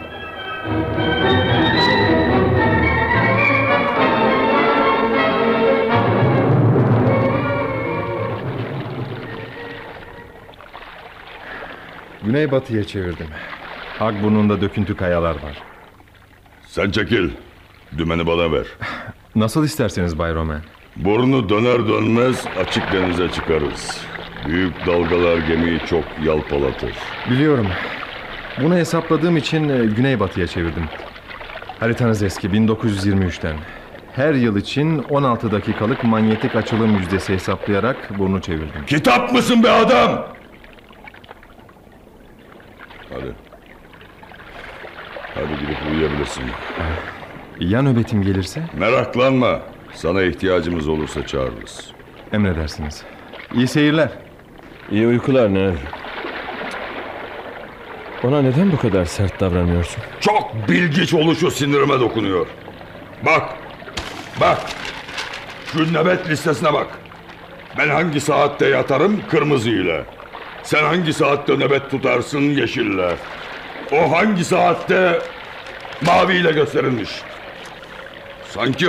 Güneybatıya çevirdim. Akburnunda döküntü kayalar var. Sen çekil. Dümeni bana ver. Nasıl isterseniz Bay Roman. Burnu döner dönmez açık denize çıkarız. Büyük dalgalar gemiyi çok yalpalatır. Biliyorum. Bunu hesapladığım için e, güneybatıya çevirdim. Haritanız eski 1923'ten. Her yıl için 16 dakikalık manyetik açılım yüzdesi hesaplayarak burnu çevirdim. Kitap mısın be adam? Hadi. Hadi gidip uyuyabilirsin. Ya nöbetim gelirse? Meraklanma. Sana ihtiyacımız olursa çağırırız. Emredersiniz. İyi seyirler. İyi uykular Nel. Ona neden bu kadar sert davranıyorsun? Çok bilgiç oluşu sinirime dokunuyor. Bak. Bak. Şu nöbet listesine bak. Ben hangi saatte yatarım kırmızı ile. Sen hangi saatte nöbet tutarsın yeşille. O hangi saatte mavi ile gösterilmiş. Sanki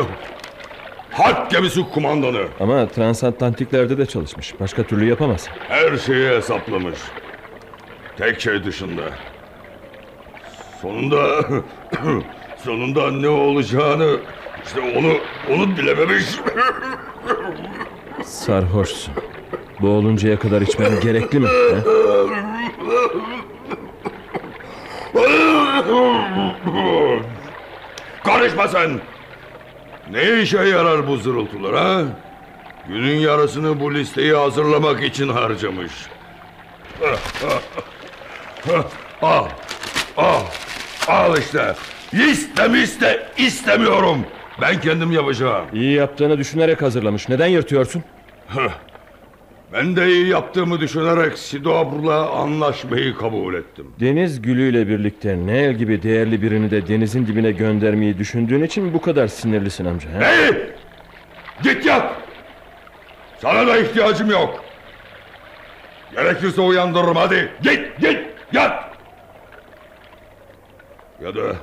harp gemisi kumandanı. Ama transatlantiklerde de çalışmış. Başka türlü yapamaz. Her şeyi hesaplamış. Tek şey dışında. Sonunda <coughs> sonunda ne olacağını işte onu onu bilememiş. Sarhoşsun. Boğuluncaya kadar içmen gerekli mi? he? Karışma sen. Ne işe yarar bu zırıltılar ha? Günün yarısını bu listeyi hazırlamak için harcamış. <laughs> Al. Al. Al işte. İstem iste istemiyorum. Ben kendim yapacağım. İyi yaptığını düşünerek hazırlamış. Neden yırtıyorsun? Ben de iyi yaptığımı düşünerek Sidobr'la anlaşmayı kabul ettim. Deniz gülüyle birlikte Nel gibi değerli birini de denizin dibine göndermeyi düşündüğün için bu kadar sinirlisin amca? he? Hey! Git yat! Sana da ihtiyacım yok. Gerekirse uyandırırım hadi. Git git yat! Ya da...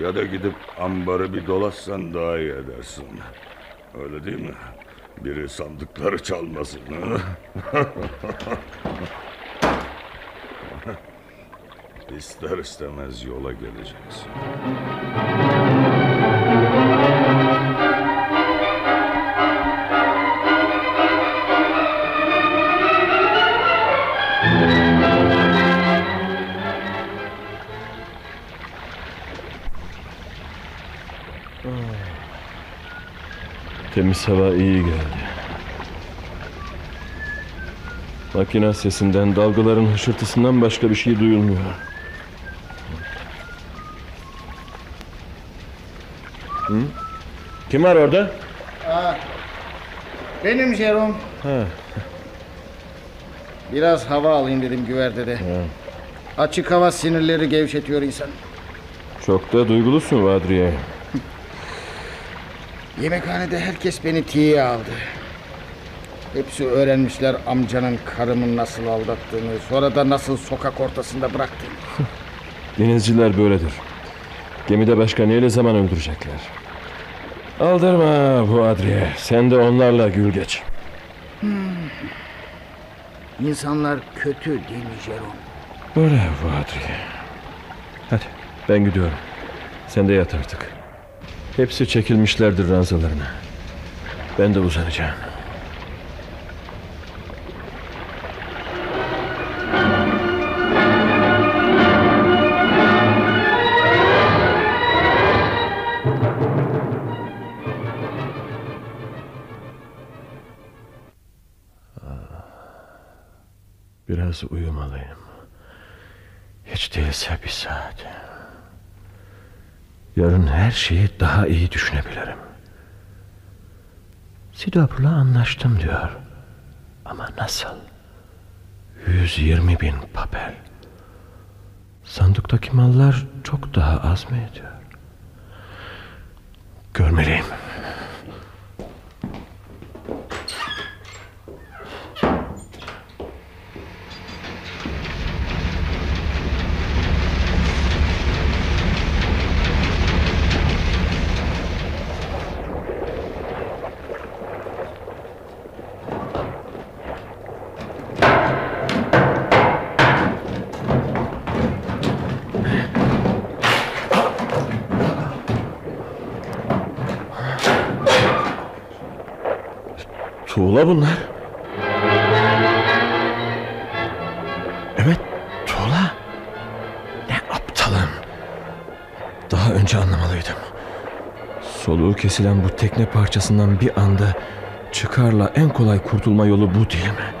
Ya da gidip ambarı bir dolaşsan daha iyi edersin. Öyle değil mi? Biri sandıkları çalmasın. ha? İster istemez yola geleceksin. Temiz hava iyi geldi. Makine sesinden, dalgaların hışırtısından başka bir şey duyulmuyor. Hı? Kim var orada? Aa, benim Jerome. Ha. Biraz hava alayım dedim güverdede. Açık hava sinirleri gevşetiyor insan. Çok da duygulusun Vadriye. Yemekhanede herkes beni tiye aldı. Hepsi öğrenmişler amcanın karımı nasıl aldattığını, sonra da nasıl sokak ortasında bıraktığını. <laughs> Denizciler böyledir. Gemide başka neyle zaman öldürecekler? Aldırma bu Adriye. Sen de onlarla gül geç. İnsanlar kötü değil mi Jerome? Bu Adriye. Hadi ben gidiyorum. Sen de yat artık. Hepsi çekilmişlerdir ranzalarına. Ben de uzanacağım. Biraz uyumalıyım. Hiç değilse bir saat. Yarın her şeyi daha iyi düşünebilirim. Sidop'la anlaştım diyor. Ama nasıl? 120 bin papel. Sandıktaki mallar çok daha az mı ediyor? Görmeliyim. Tuğla bunlar. Evet, tuğla. Ne aptalım. Daha önce anlamalıydım. Soluğu kesilen bu tekne parçasından bir anda çıkarla en kolay kurtulma yolu bu değil mi?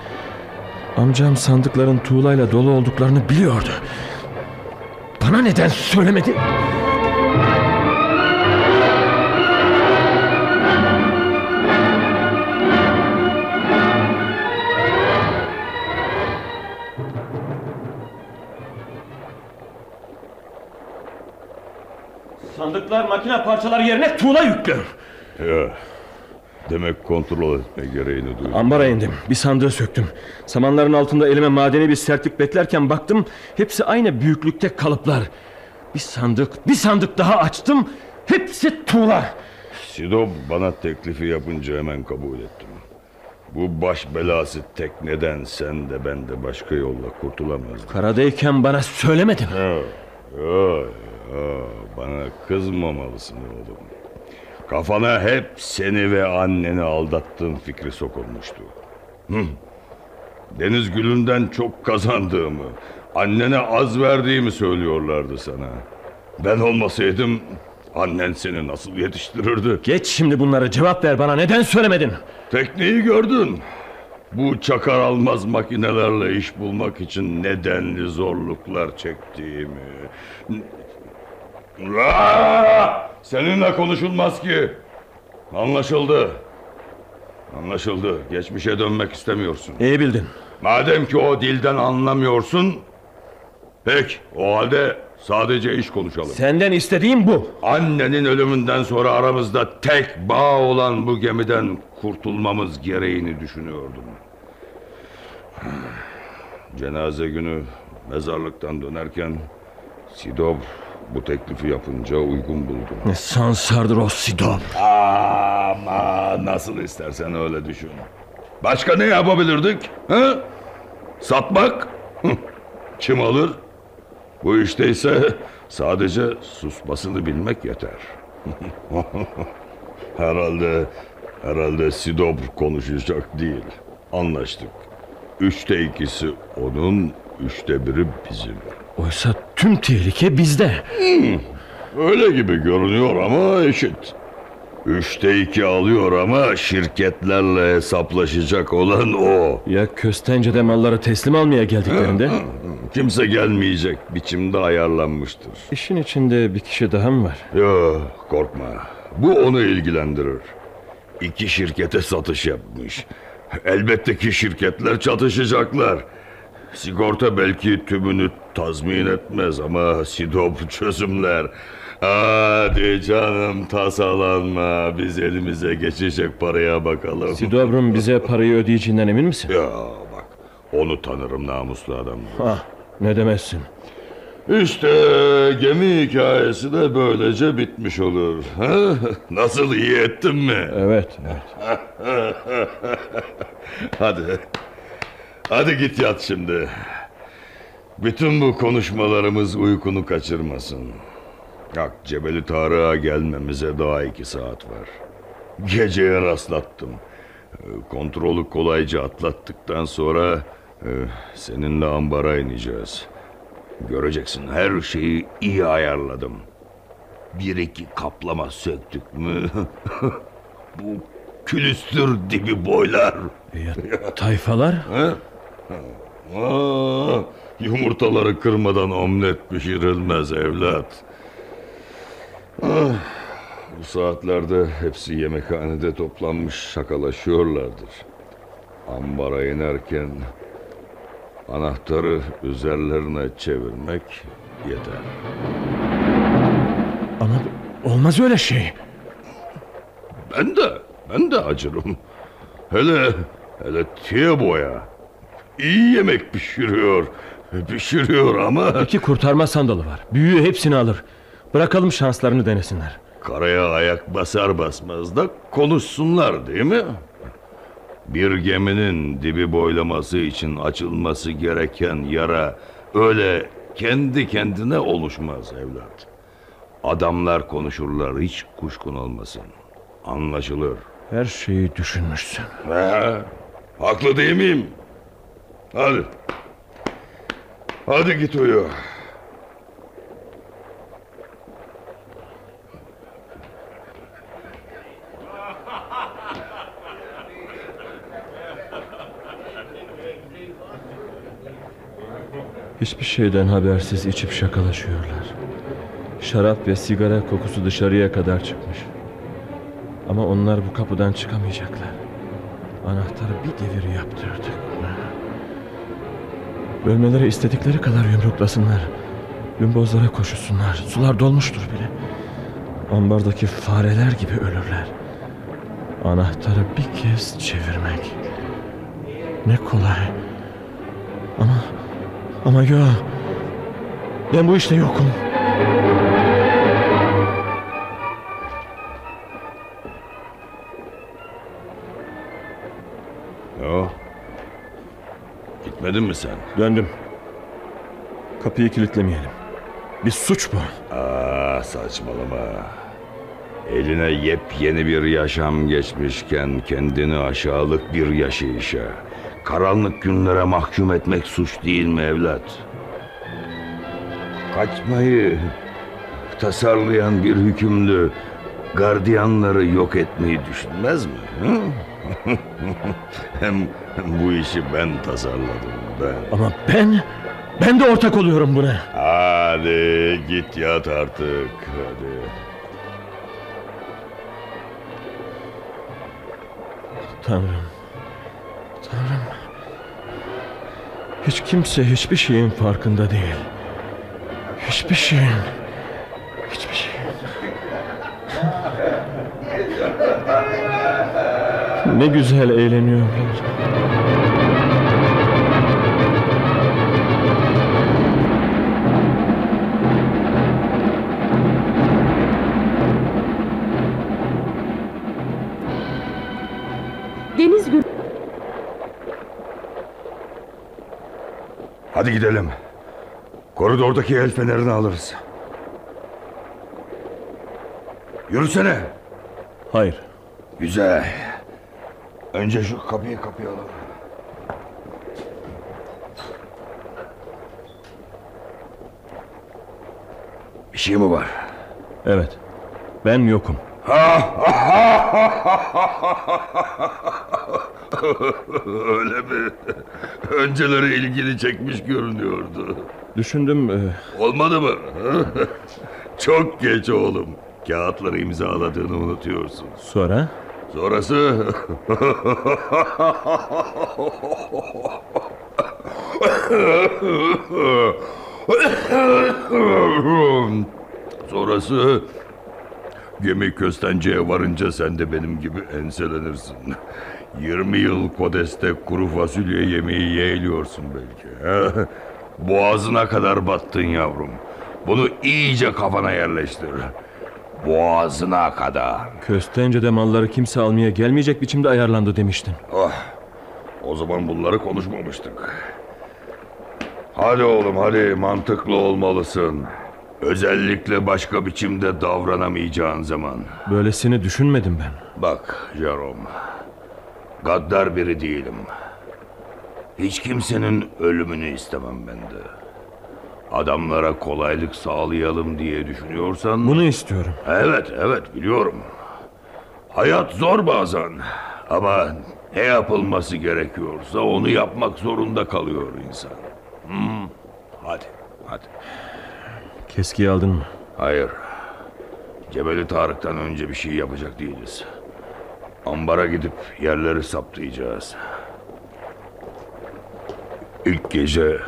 Amcam sandıkların tuğlayla dolu olduklarını biliyordu. Bana neden söylemedi? Sandıklar makine parçaları yerine tuğla yüklü. Ya, demek kontrol etme gereğini duydum. Ambara indim. Bir sandığı söktüm. Samanların altında elime madeni bir sertlik beklerken baktım. Hepsi aynı büyüklükte kalıplar. Bir sandık, bir sandık daha açtım. Hepsi tuğla. Sido bana teklifi yapınca hemen kabul ettim. Bu baş belası tekneden sen de ben de başka yolla kurtulamazdık. Karadayken bana söylemedin. Ya, ya, ya, bana kızmamalısın oğlum. Kafana hep seni ve anneni aldattığım fikri sokulmuştu. Hı. Deniz gülünden çok kazandığımı, annene az verdiğimi söylüyorlardı sana. Ben olmasaydım annen seni nasıl yetiştirirdi? Geç şimdi bunları cevap ver bana neden söylemedin? Tekneyi gördün. Bu çakar almaz makinelerle iş bulmak için nedenli zorluklar çektiğimi. Seninle konuşulmaz ki. Anlaşıldı. Anlaşıldı. Geçmişe dönmek istemiyorsun. İyi bildin. Madem ki o dilden anlamıyorsun... Peki o halde sadece iş konuşalım. Senden istediğim bu. Annenin ölümünden sonra aramızda tek bağ olan bu gemiden kurtulmamız gereğini düşünüyordum. Cenaze günü mezarlıktan dönerken Sidov bu teklifi yapınca uygun buldum. O Sidon. Ama nasıl istersen öyle düşün. Başka ne yapabilirdik? He? Satmak? Kim alır? Bu işte ise sadece susmasını bilmek yeter. <laughs> herhalde herhalde Sidop konuşacak değil. Anlaştık. Üçte ikisi onun, üçte biri bizim. Oysa tüm tehlike bizde. Öyle gibi görünüyor ama eşit. Üçte iki alıyor ama şirketlerle hesaplaşacak olan o. Ya Köstence'de malları teslim almaya geldiklerinde? Kimse gelmeyecek biçimde ayarlanmıştır. İşin içinde bir kişi daha mı var? Yo korkma. Bu onu ilgilendirir. İki şirkete satış yapmış. Elbette ki şirketler çatışacaklar. Sigorta belki tümünü tazmin etmez ama Sidop çözümler. Hadi canım tasalanma. Biz elimize geçecek paraya bakalım. Sidobrum bize parayı ödeyeceğinden emin misin? Ya bak onu tanırım namuslu adam. Ah ne demezsin. İşte gemi hikayesi de böylece bitmiş olur. Ha? <laughs> Nasıl iyi ettim mi? Evet, evet. <laughs> Hadi. Hadi git yat şimdi. Bütün bu konuşmalarımız uykunu kaçırmasın. Bak Cebeli Tarık'a gelmemize daha iki saat var. Geceye rastlattım. Ee, Kontrolü kolayca atlattıktan sonra e, seninle ambara ineceğiz. Göreceksin her şeyi iyi ayarladım. Bir iki kaplama söktük mü? <laughs> Bu külüstür dibi boylar. Ya, tayfalar? Ha? Aa, yumurtaları kırmadan omlet pişirilmez evlat. Ah, bu saatlerde hepsi yemekhanede toplanmış şakalaşıyorlardır. Ambara inerken anahtarı üzerlerine çevirmek yeter. Ama olmaz öyle şey. Ben de, ben de acırım. Hele, hele Tiebo'ya. İyi yemek pişiriyor. Pişiriyor ama... İki kurtarma sandalı var. Büyüğü hepsini alır. Bırakalım şanslarını denesinler. Karaya ayak basar basmaz da konuşsunlar değil mi? Bir geminin dibi boylaması için açılması gereken yara öyle kendi kendine oluşmaz evlat. Adamlar konuşurlar hiç kuşkun olmasın. Anlaşılır. Her şeyi düşünmüşsün. He, haklı değil miyim? Hadi. Hadi git uyu. Hiçbir şeyden habersiz içip şakalaşıyorlar. Şarap ve sigara kokusu dışarıya kadar çıkmış. Ama onlar bu kapıdan çıkamayacaklar. Anahtarı bir devir yaptırdık. Bölmeleri istedikleri kadar yumruklasınlar. Gümbozlara koşuşsunlar. Sular dolmuştur bile. Ambardaki fareler gibi ölürler. Anahtarı bir kez çevirmek. Ne kolay. Ama ama yo. Ben bu işte yokum. Gitmedin mi sen? Döndüm. Kapıyı kilitlemeyelim. Bir suç bu. Aa, saçmalama. Eline yepyeni bir yaşam geçmişken kendini aşağılık bir yaşayışa, karanlık günlere mahkum etmek suç değil mi evlat? Kaçmayı tasarlayan bir hükümlü gardiyanları yok etmeyi düşünmez mi? hı? hem, hem bu işi ben tasarladım ben. Ama ben, ben de ortak oluyorum buna. Hadi git yat artık. Hadi. Tanrım. Tanrım. Hiç kimse hiçbir şeyin farkında değil. Hiçbir şeyin. Hiçbir şeyin. Ne güzel eğleniyorlar. Deniz gül... Hadi gidelim. Koridordaki el fenerini alırız. Yürüsene. Hayır. Güzel. Önce şu kapıyı kapayalım. Bir şey mi var? Evet. Ben yokum. Öyle mi? Önceleri ilgini çekmiş görünüyordu. Düşündüm... e, Olmadı mı? Çok geç oğlum. Kağıtları imzaladığını unutuyorsun. sonra... Sonrası... Sonrası... Gemi köstenceye varınca sen de benim gibi enselenirsin. 20 yıl Kodes'te kuru fasulye yemeği yeğliyorsun belki. ha? Boğazına kadar battın yavrum. Bunu iyice kafana yerleştir. Boğazına kadar. Köstence'de malları kimse almaya gelmeyecek biçimde ayarlandı demiştin. Oh, o zaman bunları konuşmamıştık. Hadi oğlum hadi mantıklı olmalısın. Özellikle başka biçimde davranamayacağın zaman. Böylesini düşünmedim ben. Bak Jerome. Gaddar biri değilim. Hiç kimsenin ölümünü istemem ben de. Adamlara kolaylık sağlayalım diye düşünüyorsan... Bunu istiyorum. Evet, evet biliyorum. Hayat zor bazen. Ama ne yapılması gerekiyorsa onu yapmak zorunda kalıyor insan. Hmm, Hadi, hadi. Keskiyi aldın mı? Hayır. Cebeli Tarık'tan önce bir şey yapacak değiliz. Ambara gidip yerleri saptayacağız. İlk gece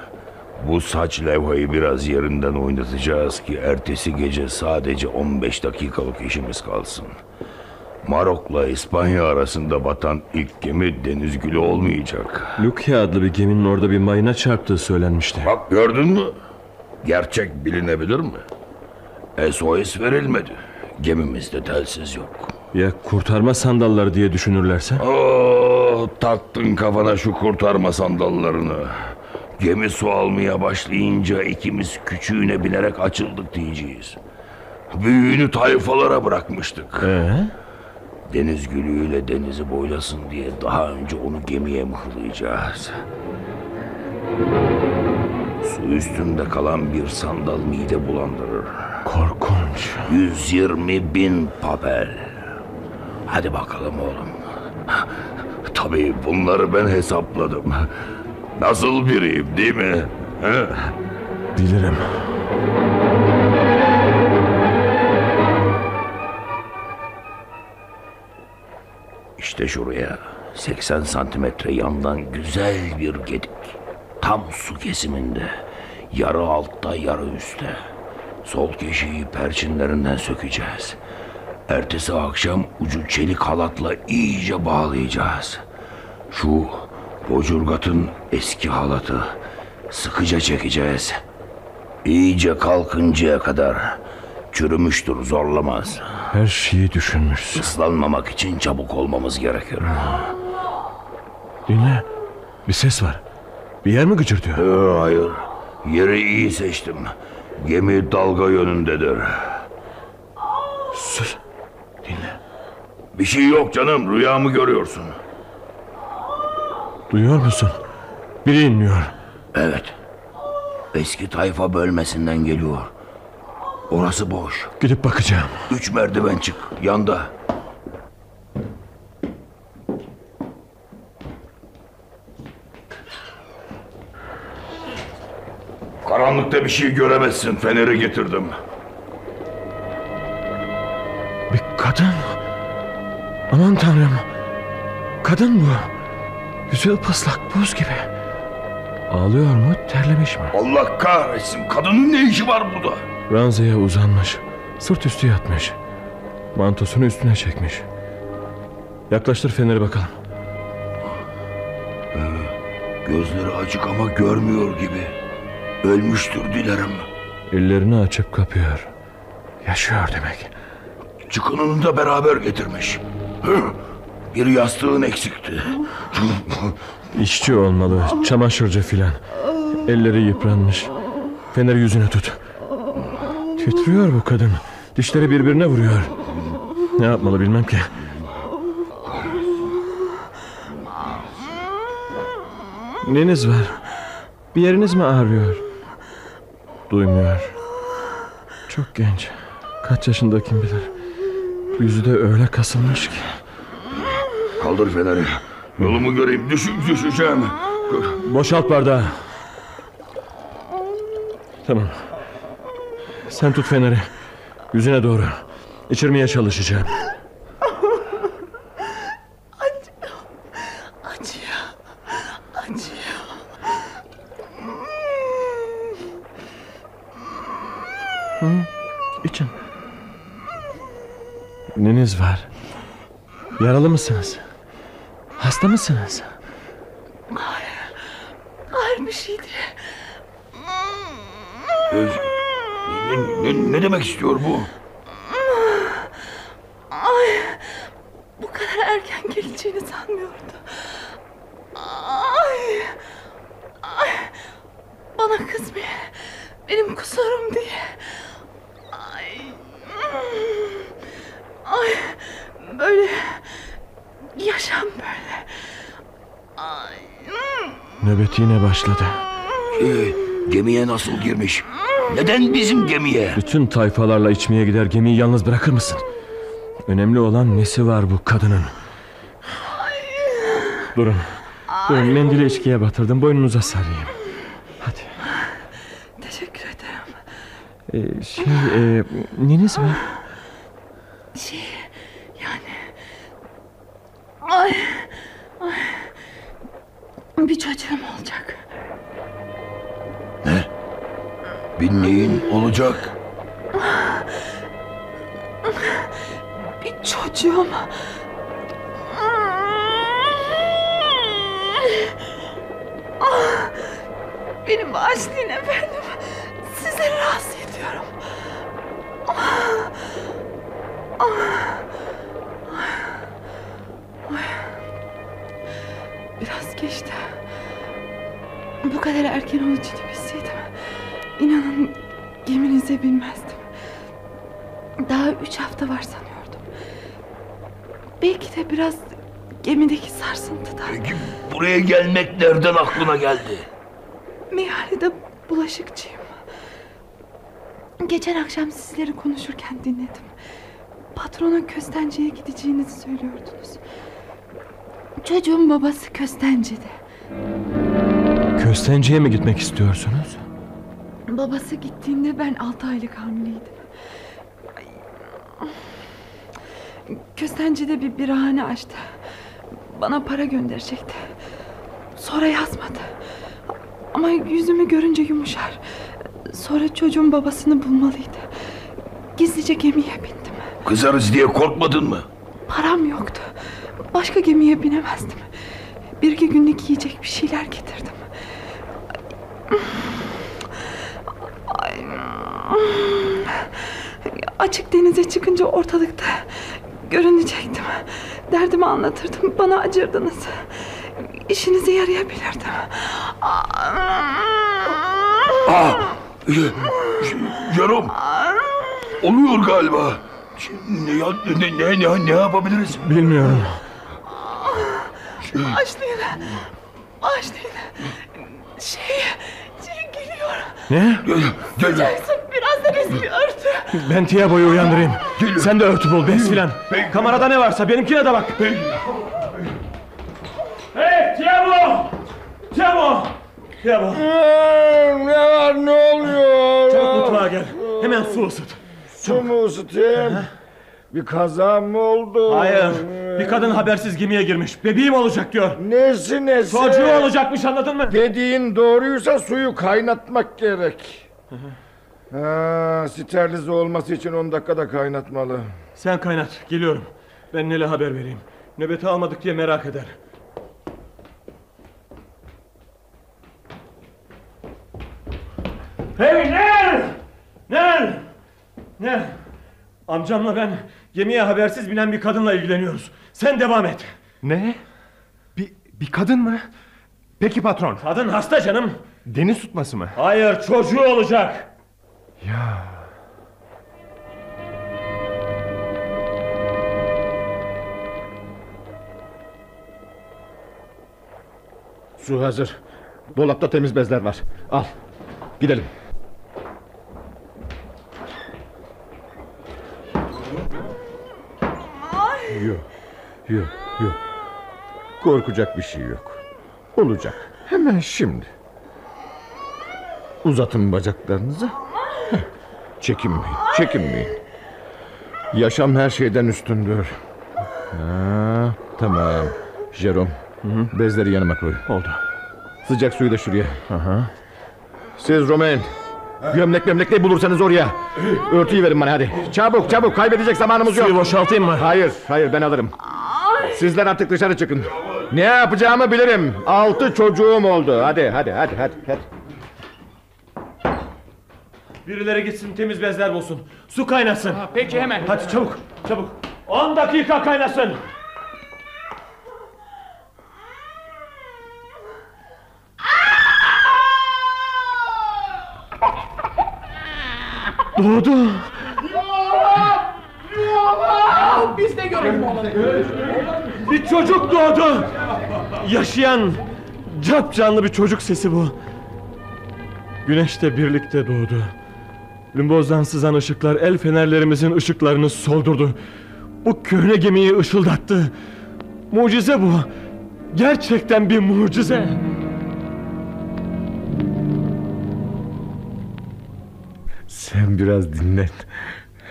bu saç levhayı biraz yerinden oynatacağız ki ertesi gece sadece 15 dakikalık işimiz kalsın. Marok'la İspanya arasında batan ilk gemi deniz gülü olmayacak. Lucia adlı bir geminin orada bir mayına çarptığı söylenmişti. Bak gördün mü? Gerçek bilinebilir mi? SOS verilmedi. Gemimizde telsiz yok. Ya kurtarma sandalları diye düşünürlerse? Oo, taktın kafana şu kurtarma sandallarını. Gemi su almaya başlayınca ikimiz küçüğüne binerek açıldık diyeceğiz. Büyüğünü tayfalara bırakmıştık. Ee? Deniz gülüyle denizi boylasın diye daha önce onu gemiye mıhlayacağız. Su üstünde kalan bir sandal mide bulandırır. Korkunç. 120 bin papel. Hadi bakalım oğlum. Tabii bunları ben hesapladım. Nasıl biriyim değil mi? He? Bilirim. İşte şuraya 80 santimetre yandan güzel bir gedik. Tam su kesiminde. Yarı altta yarı üstte. Sol keşiği perçinlerinden sökeceğiz. Ertesi akşam ucu çelik halatla iyice bağlayacağız. Şu Bocurgat'ın eski halatı sıkıca çekeceğiz. İyice kalkıncaya kadar çürümüştür zorlamaz. Her şeyi düşünmüşsün. Islanmamak için çabuk olmamız gerekir. Dinle. Bir ses var. Bir yer mi gıcırdıyor? Ee, Hayır. Yeri iyi seçtim. Gemi dalga yönündedir. Sus. Dinle. Bir şey yok canım. Rüyamı görüyorsun. Duyuyor musun? Biri inmiyor. Evet. Eski tayfa bölmesinden geliyor. Orası boş. Gidip bakacağım. Üç merdiven çık. Yanda. Karanlıkta bir şey göremezsin. Feneri getirdim. Bir kadın. Aman tanrım. Kadın bu. Yüzü ıslak buz gibi. Ağlıyor mu terlemiş mi? Allah kahretsin. Kadının ne işi var burada? Ranzaya uzanmış. Sırt üstü yatmış. Mantosunu üstüne çekmiş. Yaklaştır feneri bakalım. Gözleri açık ama görmüyor gibi. Ölmüştür dilerim. Ellerini açıp kapıyor. Yaşıyor demek. Çıkınını da beraber getirmiş. Hıh, Bir yastığın eksikti. İşçi olmalı. Çamaşırcı filan. Elleri yıpranmış. Feneri yüzüne tut. Titriyor bu kadın. Dişleri birbirine vuruyor. Ne yapmalı bilmem ki. Neniz var? Bir yeriniz mi ağrıyor? Duymuyor. Çok genç. Kaç yaşında kim bilir. Yüzü de öyle kasılmış ki. Kaldır feneri. Yolumu göreyim. Düş, düşeceğim. Boşalt bardağı. Tamam. Sen tut feneri. Yüzüne doğru. İçirmeye çalışacağım. Acıyor. Acıyor. Hı, için. Neniz var? Yaralı mısınız? Hasta mısınız? Ağır bir şeydi. Ne, ne, ne demek istiyor bu? Ay, bu kadar erken geleceğini sanmıyordu. Ay, ay, bana kızmayın. Benim kusurum değil. Ay, ay, böyle yaşam böyle. Ay, Nöbet yine başladı. Ee, gemiye nasıl girmiş? Neden bizim gemiye? Bütün tayfalarla içmeye gider gemiyi yalnız bırakır mısın? Önemli olan nesi var bu kadının? Durun. Durun mendili içkiye batırdım. Boynunuza sarayım. Hadi. teşekkür ederim. Ee, şey, e, neniz var? Olacak? Akşam sizleri konuşurken dinledim. Patrona Köstence'ye gideceğinizi söylüyordunuz. Çocuğun babası Köstence'de. Köstence'ye mi gitmek istiyorsunuz? Babası gittiğinde ben altı aylık hamileydim. Köstence'de bir birahane açtı. Bana para gönderecekti. Sonra yazmadı. Ama yüzümü görünce yumuşar. Sonra çocuğun babasını bulmalıydı. Gizlice gemiye bindim. Kızarız diye korkmadın mı? Param yoktu. Başka gemiye binemezdim. Bir iki günlük yiyecek bir şeyler getirdim. Ay. Açık denize çıkınca ortalıkta görünecektim. Derdimi anlatırdım. Bana acırdınız. İşinize yarayabilirdim. Aa, e, Yarım. Oluyor galiba. Ne, ya- ne, ne, ne, ne yapabiliriz? Bilmiyorum. Başlayın. Başlayın. Şey, şey geliyor. Ne? Gel, gel. Sıcaksın biraz da bizi örtü. Ben Tiago'yu uyandırayım. Sen de örtü bul bez filan. Kamerada ne varsa benimkine de bak. Hey Tiago! Tiago! Tiago! ne var ne oluyor? Çabuk mutfağa gel. Hemen su ısıt. Su mu ısıtayım? Bir kaza mı oldu? Hayır. Bir kadın habersiz gemiye girmiş. Bebeğim olacak diyor. Nesi nesi? Çocuğu olacakmış anladın mı? Dediğin doğruysa suyu kaynatmak gerek. Ha, sterilize olması için 10 dakikada kaynatmalı. Sen kaynat. Geliyorum. Ben Nel'e haber vereyim. Nöbeti almadık diye merak eder. Hey Nel! Nel! Nel! Amcamla ben gemiye habersiz binen bir kadınla ilgileniyoruz. Sen devam et. Ne? Bir, bir kadın mı? Peki patron. Kadın hasta canım. Deniz tutması mı? Hayır çocuğu olacak. Ya Su hazır. Dolapta temiz bezler var. Al. Gidelim. Yok, yok, yok. Korkacak bir şey yok. Olacak. Hemen şimdi. Uzatın bacaklarınızı. Heh. Çekinmeyin, çekinmeyin. Yaşam her şeyden üstündür. Ha, tamam. Jerome, bezleri yanıma koy. Oldu. Sıcak suyu da şuraya. Siz Romain, gömlek gömlek ne bulursanız oraya. Örtüyü verin bana hadi. Çabuk çabuk kaybedecek zamanımız yok. Suyu boşaltayım mı? Hayır, hayır ben alırım. Sizler artık dışarı çıkın. Ne yapacağımı bilirim. Altı çocuğum oldu. Hadi, hadi, hadi, hadi. hadi. Birileri gitsin temiz bezler bulsun. Su kaynasın. Peki hemen. Hadi çabuk çabuk. 10 dakika kaynasın. Doğdu. Biz de görelim. Bir çocuk doğdu. Yaşayan, cap canlı bir çocuk sesi bu. Güneşle birlikte doğdu. Limbozdan sızan ışıklar el fenerlerimizin ışıklarını soldurdu. Bu köhne gemiyi ışıldattı. Mucize bu. Gerçekten bir mucize. Sen biraz dinlen.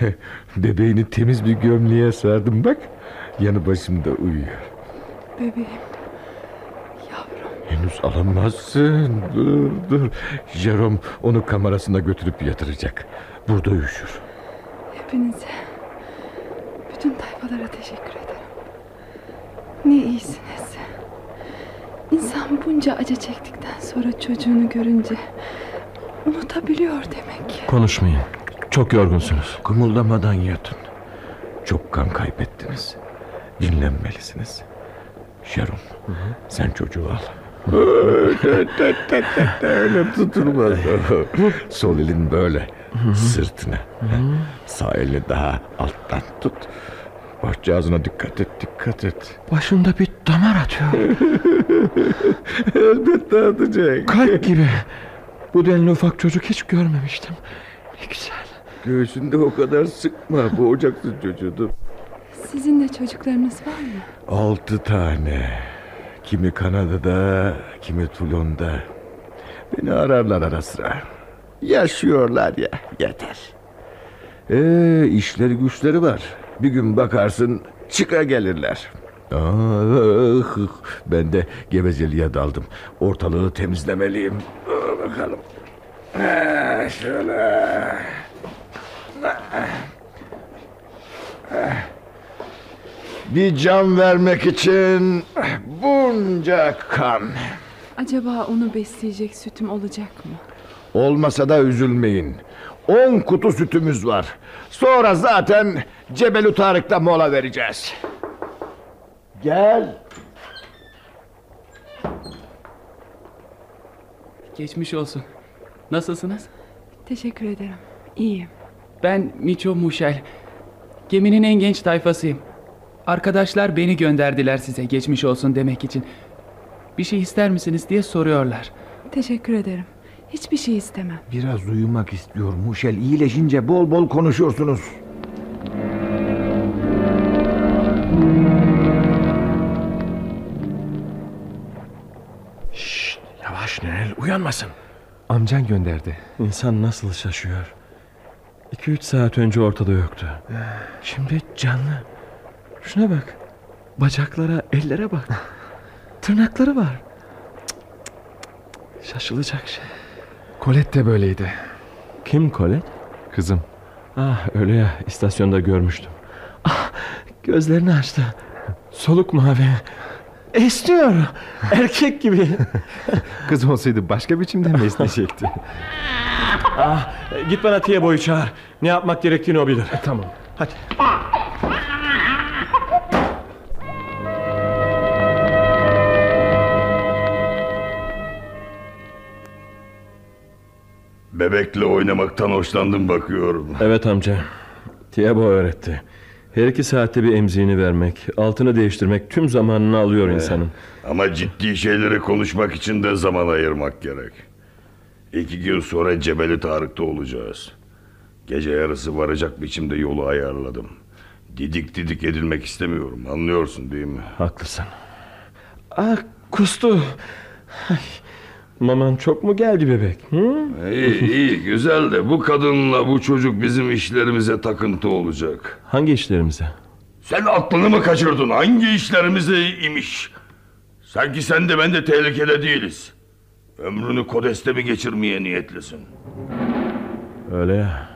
<laughs> Bebeğini temiz bir gömleğe sardım bak. Yanı başımda uyuyor. Bebeğim. Henüz alamazsın. Dur dur. Jerome onu kamerasına götürüp yatıracak. Burada üşür. Hepinize. Bütün tayfalara teşekkür ederim. Ne iyisiniz. İnsan bunca acı çektikten sonra çocuğunu görünce unutabiliyor demek ki. Konuşmayın. Çok yorgunsunuz. Kımıldamadan yatın. Çok kan kaybettiniz. Dinlenmelisiniz. Jerome sen çocuğu al. Öyle tutulmaz. Sol elin böyle sırtına. Sağ elini daha alttan tut. Başcağızına dikkat et, dikkat et. Başında bir damar atıyor. Elbette atacak. Kalp gibi. Bu denli ufak çocuk hiç görmemiştim. Ne güzel. Göğsünde o kadar sıkma. Boğacaksın çocuğu. Sizin de çocuklarınız var mı? Altı tane. Kimi Kanada'da, kimi Toulon'da. Beni ararlar ara sıra. Yaşıyorlar ya, yeter. Ee, işleri güçleri var. Bir gün bakarsın çıka gelirler. Ah, ben de gevezeliğe daldım. Ortalığı temizlemeliyim. Dur bakalım. Ah, şöyle. Bir can vermek için bunca kan. Acaba onu besleyecek sütüm olacak mı? Olmasa da üzülmeyin. On kutu sütümüz var. Sonra zaten Cebelü Tarık'ta mola vereceğiz. Gel. Geçmiş olsun. Nasılsınız? Teşekkür ederim. İyiyim. Ben Miço Muşel. Geminin en genç tayfasıyım. Arkadaşlar beni gönderdiler size geçmiş olsun demek için. Bir şey ister misiniz diye soruyorlar. Teşekkür ederim. Hiçbir şey istemem. Biraz uyumak istiyor Muşel. İyileşince bol bol konuşursunuz. Şşt, yavaş Nel uyanmasın. Amcan gönderdi. İnsan nasıl şaşıyor. 2-3 saat önce ortada yoktu. Şimdi canlı. Şuna bak. Bacaklara, ellere bak. <laughs> Tırnakları var. Şaşılacak şey. Colette de böyleydi. Kim Colette? Kızım. Ah öyle ya istasyonda görmüştüm. Ah gözlerini açtı. Soluk mavi. Esniyor. Erkek gibi. <laughs> Kız olsaydı başka biçimde mi esneyecekti? <laughs> ah, git bana tiye boyu çağır. Ne yapmak gerektiğini o bilir. tamam. Hadi. Bebekle oynamaktan hoşlandım bakıyorum. Evet amca. Tiabo öğretti. Her iki saatte bir emziğini vermek, altını değiştirmek tüm zamanını alıyor insanın. Ama ciddi şeyleri konuşmak için de zaman ayırmak gerek. İki gün sonra Cebeli Tarık'ta olacağız. Gece yarısı varacak biçimde yolu ayarladım. Didik didik edilmek istemiyorum. Anlıyorsun değil mi? Haklısın. Ah kustu. Ay, maman çok mu geldi bebek? Hı? İyi iyi güzel de bu kadınla bu çocuk bizim işlerimize takıntı olacak. Hangi işlerimize? Sen aklını mı kaçırdın? Hangi işlerimize imiş? Sanki sen de ben de tehlikede değiliz. Ömrünü kodeste mi geçirmeye niyetlisin? Öyle ya.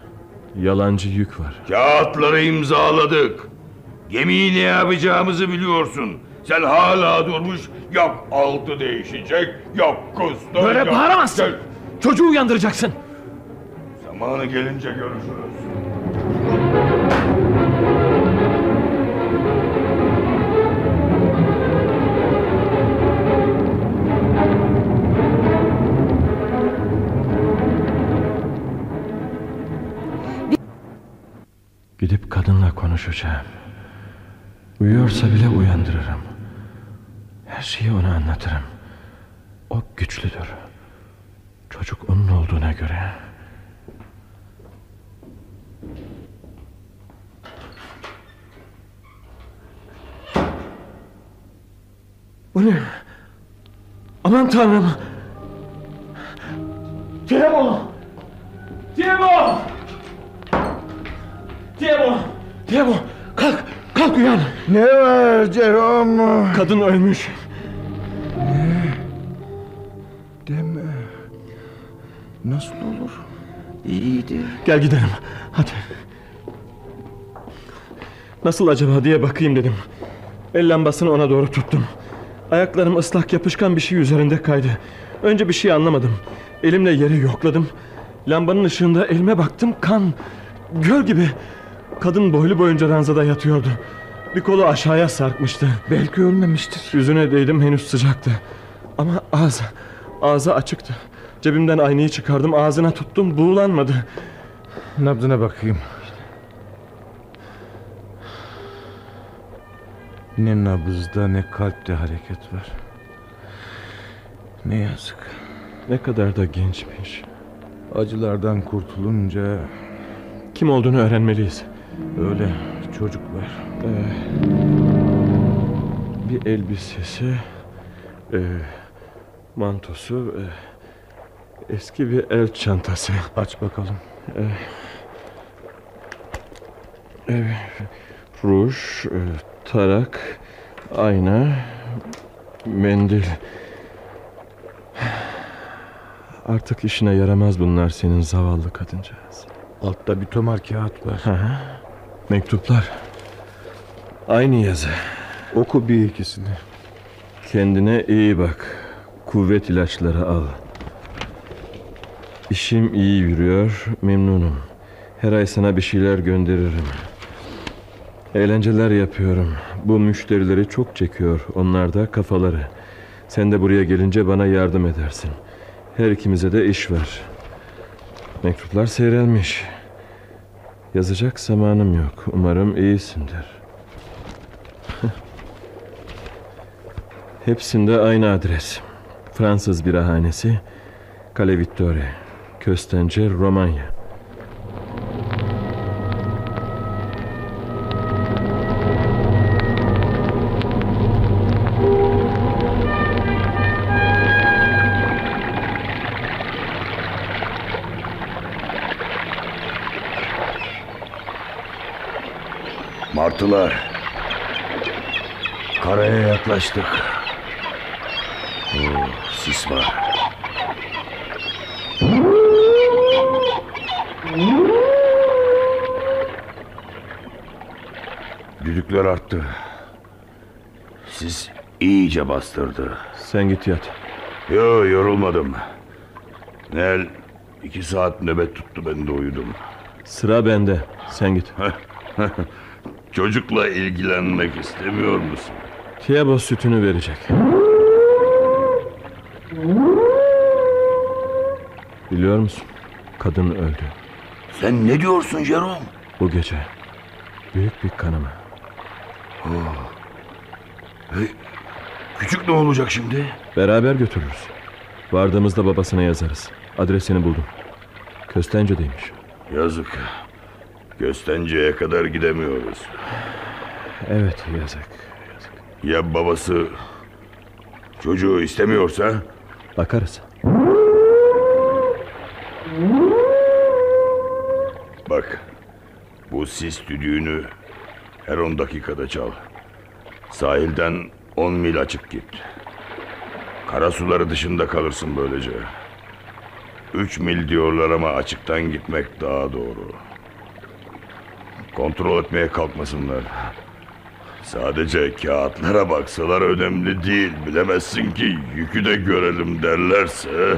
Yalancı yük var. Kağıtları imzaladık. Gemiyi ne yapacağımızı biliyorsun. Sen hala durmuş yok altı değişecek yok kustu. Böyle yok- bağıramazsın. Gel, Çocuğu uyandıracaksın. Zamanı gelince görüşürüz. Gidip kadınla konuşacağım. Uyuyorsa bile uyandırırım. Şeyi ona anlatırım. O güçlüdür. Çocuk onun olduğuna göre. Bu ne? Aman tanrım. Diego! Diego! Diego! Diego! Kalk! Kalk uyan! Ne var Jerome? Kadın ölmüş. Deme. Nasıl olur? İyidir. Gel gidelim. Hadi. Nasıl acaba diye bakayım dedim. El lambasını ona doğru tuttum. Ayaklarım ıslak yapışkan bir şey üzerinde kaydı. Önce bir şey anlamadım. Elimle yeri yokladım. Lambanın ışığında elime baktım kan. Göl gibi. Kadın boylu boyunca ranzada yatıyordu. Bir kolu aşağıya sarkmıştı. Belki ölmemiştir. Yüzüne değdim henüz sıcaktı. Ama ağzı, ağzı açıktı. Cebimden aynayı çıkardım ağzına tuttum buğulanmadı. Nabzına bakayım. Ne nabızda ne kalpte hareket var. Ne yazık. Ne kadar da gençmiş. Acılardan kurtulunca Kim olduğunu öğrenmeliyiz. Öyle çocuklar. Ee, bir elbisesi, e, mantosu, e, eski bir el çantası. Aç bakalım. E, ruj, e, tarak, ayna, mendil. Artık işine yaramaz bunlar senin zavallı kadıncağız. Altta bir tomar kağıt var. Hı hı. Mektuplar. Aynı yazı. Oku bir ikisini. Kendine iyi bak. Kuvvet ilaçları al. İşim iyi yürüyor, memnunum. Her ay sana bir şeyler gönderirim. Eğlenceler yapıyorum. Bu müşterileri çok çekiyor. Onlar da kafaları. Sen de buraya gelince bana yardım edersin. Her ikimize de iş var. Mektuplar seyrelmiş. Yazacak zamanım yok. Umarım iyisindir. Hepsinde aynı adres. Fransız birahanesi, Kale Vittore, Köstence, Romanya. Yaklaştık. Oo, sis var. Düdükler arttı. Sis iyice bastırdı. Sen git yat. Yo yorulmadım. Nel iki saat nöbet tuttu ben de uyudum. Sıra bende. Sen git. <laughs> Çocukla ilgilenmek istemiyor musun? Tiago sütünü verecek. Biliyor musun? Kadın öldü. Sen ne diyorsun Jerome? Bu gece. Büyük bir kanama. Hey, küçük ne olacak şimdi? Beraber götürürüz. Vardığımızda babasına yazarız. Adresini buldum. Köstence'deymiş. Yazık. Göstenceye kadar gidemiyoruz. Evet yazık. Ya babası çocuğu istemiyorsa? Bakarız. Bak bu sis düdüğünü her 10 dakikada çal. Sahilden 10 mil açık git. Kara suları dışında kalırsın böylece. 3 mil diyorlar ama açıktan gitmek daha doğru. Kontrol etmeye kalkmasınlar. Sadece kağıtlara baksalar önemli değil. Bilemezsin ki yükü de görelim derlerse.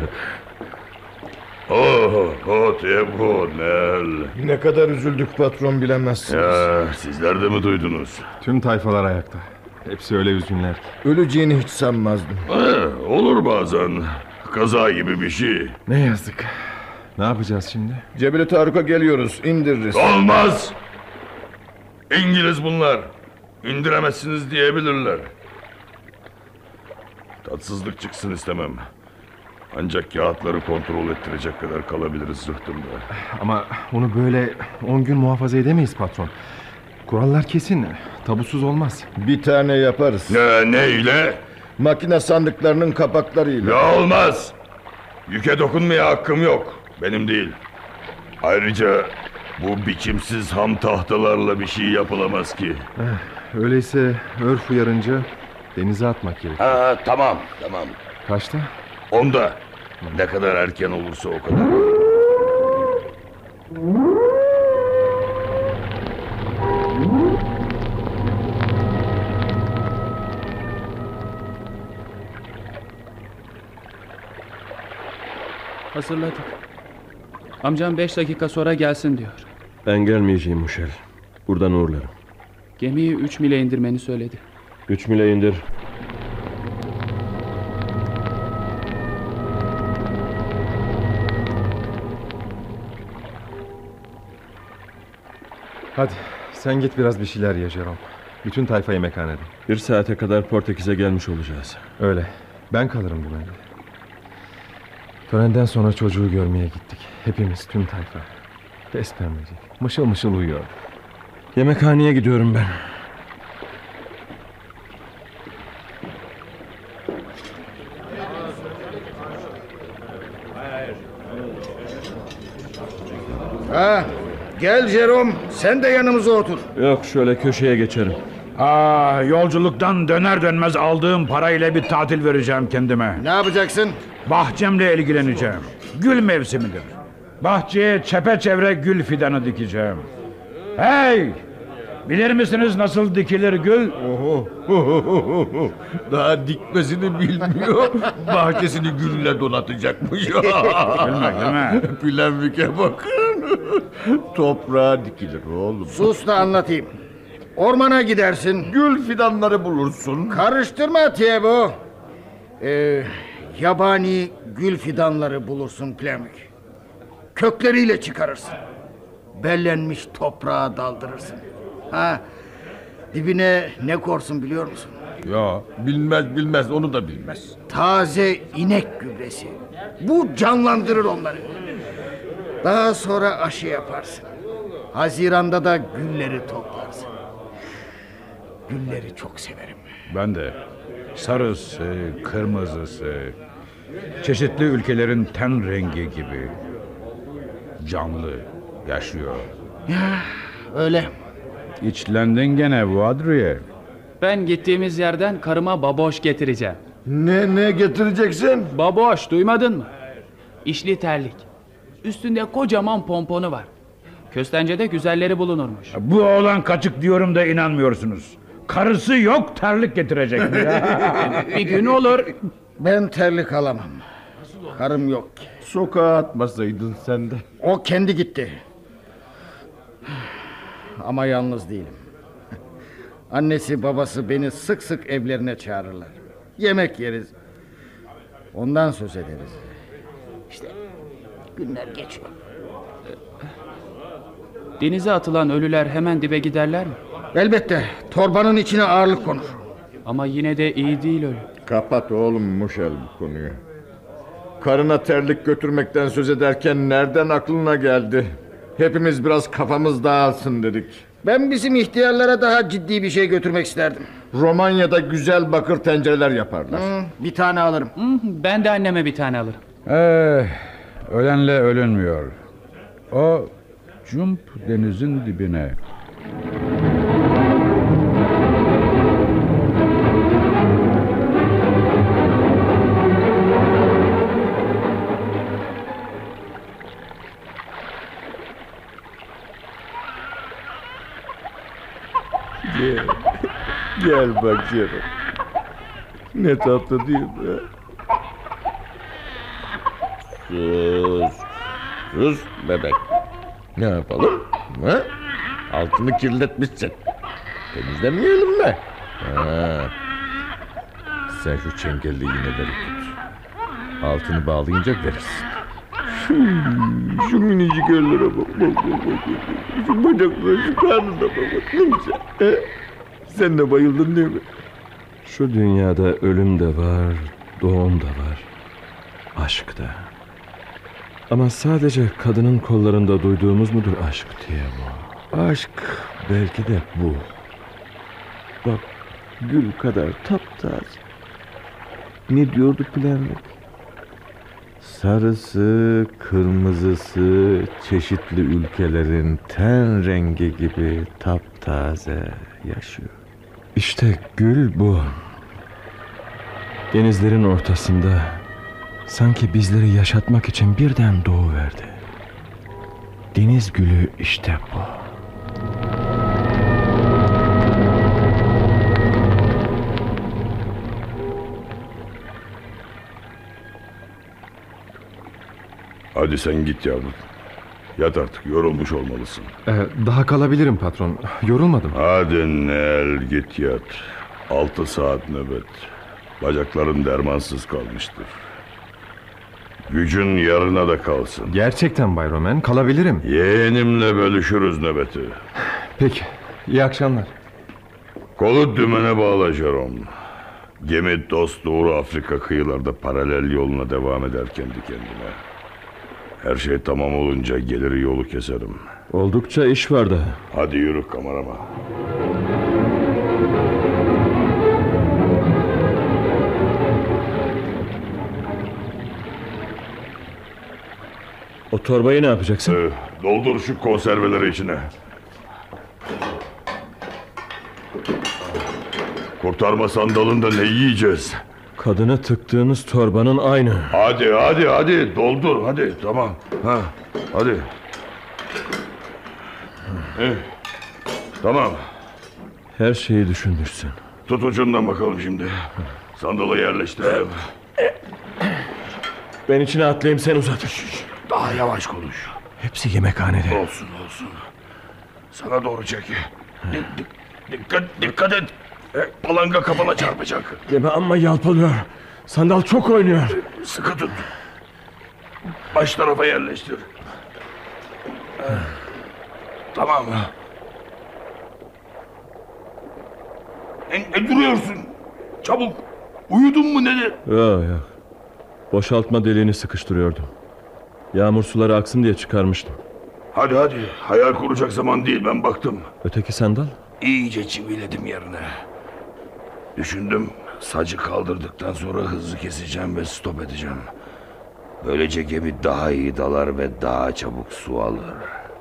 Oh, oh Tebo, Nel. Ne kadar üzüldük patron bilemezsiniz. Ya sizler de mi duydunuz? Tüm tayfalar ayakta. Hepsi öyle üzgünler. Öleceğini hiç sanmazdım. Ee, olur bazen. Kaza gibi bir şey. Ne yazık. Ne yapacağız şimdi? Cebeli Tarık'a geliyoruz indiririz. Olmaz! İngiliz bunlar. İndiremezsiniz diyebilirler. Tatsızlık çıksın istemem. Ancak kağıtları kontrol ettirecek kadar kalabiliriz zıhtımda. Ama onu böyle 10 gün muhafaza edemeyiz patron. Kurallar kesin. Tabusuz olmaz. Bir tane yaparız. Ne, neyle? Makine sandıklarının kapaklarıyla. Ya olmaz. Yüke dokunmaya hakkım yok. Benim değil. Ayrıca bu biçimsiz ham tahtalarla bir şey yapılamaz ki. Öyleyse örf uyarınca denize atmak gerek. Ha, tamam, tamam. Kaçta? Onda. Ne kadar erken olursa o kadar. Hazırladık. Amcam beş dakika sonra gelsin diyor. Ben gelmeyeceğim Muşel. Buradan uğurlarım. Gemiyi üç mile indirmeni söyledi. Üç mile indir. Hadi sen git biraz bir şeyler ye Jerome. Bütün tayfa yemekhanede. Bir saate kadar Portekiz'e gelmiş olacağız. Öyle. Ben kalırım dümende. Törenden sonra çocuğu görmeye gittik. Hepimiz tüm tayfa. Beslenmeyecek. Mışıl mışıl uyuyor. Yemekhaneye gidiyorum ben. Ha, gel Jerome sen de yanımıza otur. Yok şöyle köşeye geçerim. Aa, yolculuktan döner dönmez aldığım parayla bir tatil vereceğim kendime. Ne yapacaksın? Bahçemle ilgileneceğim. Gül mevsimidir. Bahçeye çepeçevre gül fidanı dikeceğim. Hey! Bilir misiniz nasıl dikilir gül? Oho. Daha dikmesini bilmiyor. Bahçesini gülle donatacakmış. <laughs> Gülme gülme. Plenvik'e bakın. Toprağa dikilir oğlum. Sus da anlatayım. Ormana gidersin. Gül fidanları bulursun. Karıştırma Tiebo. Ee, yabani gül fidanları bulursun Plemik. Kökleriyle çıkarırsın. Bellenmiş toprağa daldırırsın. Ha, dibine ne korsun biliyor musun? Ya bilmez bilmez onu da bilmez. Taze inek gübresi. Bu canlandırır onları. Daha sonra aşı yaparsın. Haziranda da gülleri toplarsın. Gülleri çok severim. Ben de. Sarısı, kırmızısı, çeşitli ülkelerin ten rengi gibi. Canlı, yaşıyor. Ya öyle. İçlendin gene bu Adriye. Ben gittiğimiz yerden karıma baboş getireceğim. Ne ne getireceksin? Baboş duymadın mı? İşli terlik. Üstünde kocaman pomponu var. Köstencede güzelleri bulunurmuş. Bu oğlan kaçık diyorum da inanmıyorsunuz. Karısı yok terlik getirecek. <laughs> Bir gün olur. Ben terlik alamam. Karım yok ki. Sokağa atmasaydın sen de. O kendi gitti. Ama yalnız değilim. Annesi babası beni sık sık evlerine çağırırlar. Yemek yeriz. Ondan söz ederiz. İşte günler geçiyor. Denize atılan ölüler hemen dibe giderler mi? Elbette torbanın içine ağırlık konur. Ama yine de iyi değil ölü. Kapat oğlum Muşel bu konuyu. Karına terlik götürmekten söz ederken nereden aklına geldi? Hepimiz biraz kafamız dağılsın dedik. Ben bizim ihtiyarlara daha ciddi bir şey götürmek isterdim. Romanya'da güzel bakır tencereler yaparlar. Hı, bir tane alırım. Ben de anneme bir tane alırım. Eh, ölenle ölünmüyor. O cump denizin dibine. Gel bak canım. Ne tatlı değil mi? Sus. Sus bebek. Ne yapalım? Ha? Altını kirletmişsin. Temizlemeyelim mi? Ha. Sen şu çengelli iğneleri tut. Altını bağlayınca verirsin. Şu minicik ellere bak, bak, bak, bak. Şu bacaklara, şu karnına bak, bak. Ne güzel. He? Sen de bayıldın değil mi? Şu dünyada ölüm de var, doğum da var. Aşk da. Ama sadece kadının kollarında duyduğumuz mudur aşk diye bu? Aşk belki de bu. Bak gül kadar taptaze. Ne diyordu Plenvik? Sarısı, kırmızısı, çeşitli ülkelerin ten rengi gibi taptaze yaşıyor. İşte gül bu. Denizlerin ortasında sanki bizleri yaşatmak için birden doğuverdi. Deniz gülü işte bu. Hadi sen git yavrum. Yat artık yorulmuş olmalısın. Ee, daha kalabilirim patron. Yorulmadım. Hadi Nel git yat. Altı saat nöbet. Bacakların dermansız kalmıştır. Gücün yarına da kalsın. Gerçekten Bay Roman kalabilirim. Yeğenimle bölüşürüz nöbeti. Peki. İyi akşamlar. Kolu dümene bağla Jerome. Gemi dost doğru Afrika kıyılarda paralel yoluna devam eder kendi kendine. Her şey tamam olunca gelir yolu keserim. Oldukça iş var da. Hadi yürü kamerama. O torbayı ne yapacaksın? Ee, doldur şu konserveleri içine. Kurtarma sandalında ne yiyeceğiz? Kadını tıktığınız torbanın aynı. Hadi hadi hadi doldur hadi tamam. Ha, hadi. Eh, tamam. Her şeyi düşünmüşsün. Tut ucundan bakalım şimdi. Sandalı yerleştirelim. Ben içine atlayayım sen uzat. Daha yavaş konuş. Hepsi yemekhanede. Olsun olsun. Sana doğru çek. Dik- dik- dikkat dikkat et. E, Palanga kafana çarpacak. Deme amma yalpalıyor. Sandal çok oynuyor. Sıkı tut. Baş tarafa yerleştir. Eh, Tamam. Ne, ne duruyorsun? Çabuk. Uyudun mu nedir? Yok yok. Boşaltma deliğini sıkıştırıyordum. Yağmur suları aksın diye çıkarmıştım. Hadi hadi. Hayal kuracak zaman değil ben baktım. Öteki sandal? İyice çiviledim yerine. Düşündüm sacı kaldırdıktan sonra hızlı keseceğim ve stop edeceğim. Böylece gemi daha iyi dalar ve daha çabuk su alır.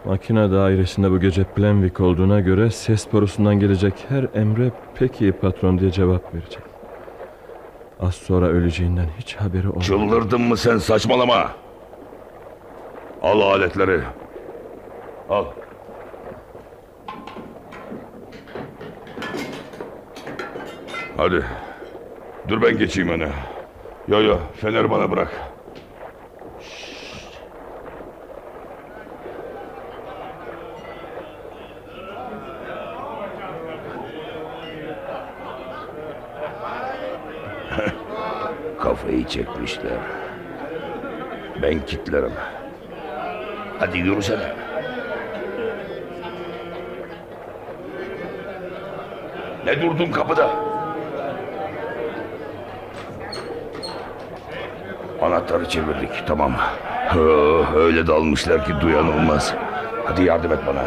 Makine dairesinde bu gece Plenwick olduğuna göre ses borusundan gelecek her emre pek iyi patron diye cevap verecek. Az sonra öleceğinden hiç haberi olmadı. Çıldırdın mı sen saçmalama. Al aletleri. Al. Hadi. Dur ben geçeyim öne. Yo yo fener bana bırak. <laughs> Kafayı çekmişler. Ben kitlerim. Hadi yürüsene. Ne durdun kapıda? Anahtarı çevirdik tamam. Öyle dalmışlar ki duyan olmaz. Hadi yardım et bana.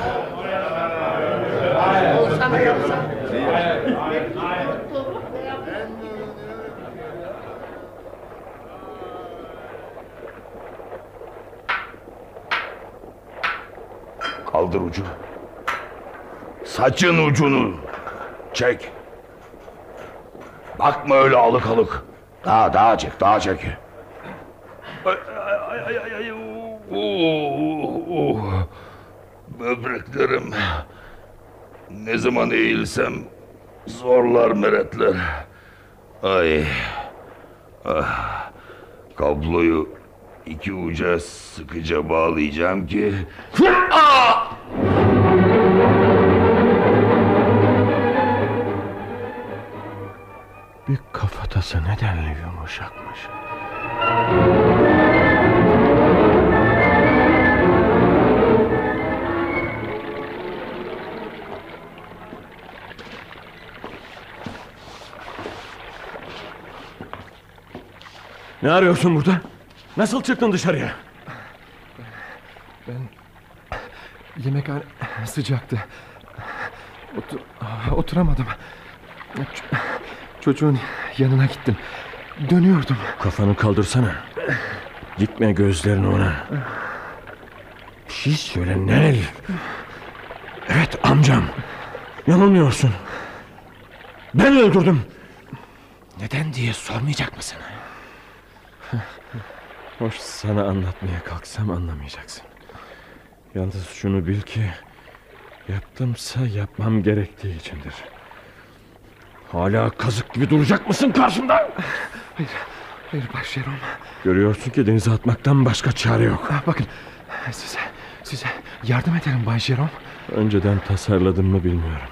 Kaldır ucu. Saçın ucunu. Çek. Bakma öyle alık alık. Daha daha çek daha çek. Ay ay. Oo, oo. Böbreklerim. Ne zaman eğilsem zorlar meretler. Ay. Ah. Kabloyu iki uca sıkıca bağlayacağım ki... Ah! Bir kafatası nedenli yumuşakmış. Ne arıyorsun burada? Nasıl çıktın dışarıya? Ben yemekhane sıcaktı. Otur, oturamadım. Çocuğun yanına gittim. Dönüyordum. Kafanı kaldırsana. Gitme gözlerini ona. Bir şey söyle nereli? Evet amcam. Yanılmıyorsun. Ben öldürdüm. Neden diye sormayacak mısın? Hoş sana anlatmaya kalksam anlamayacaksın. Yalnız şunu bil ki... ...yaptımsa yapmam gerektiği içindir. Hala kazık gibi duracak mısın karşımda? Hayır, hayır başlarım. Görüyorsun ki denize atmaktan başka çare yok. Bakın size, size yardım ederim Bay Jerome. Önceden tasarladım mı bilmiyorum.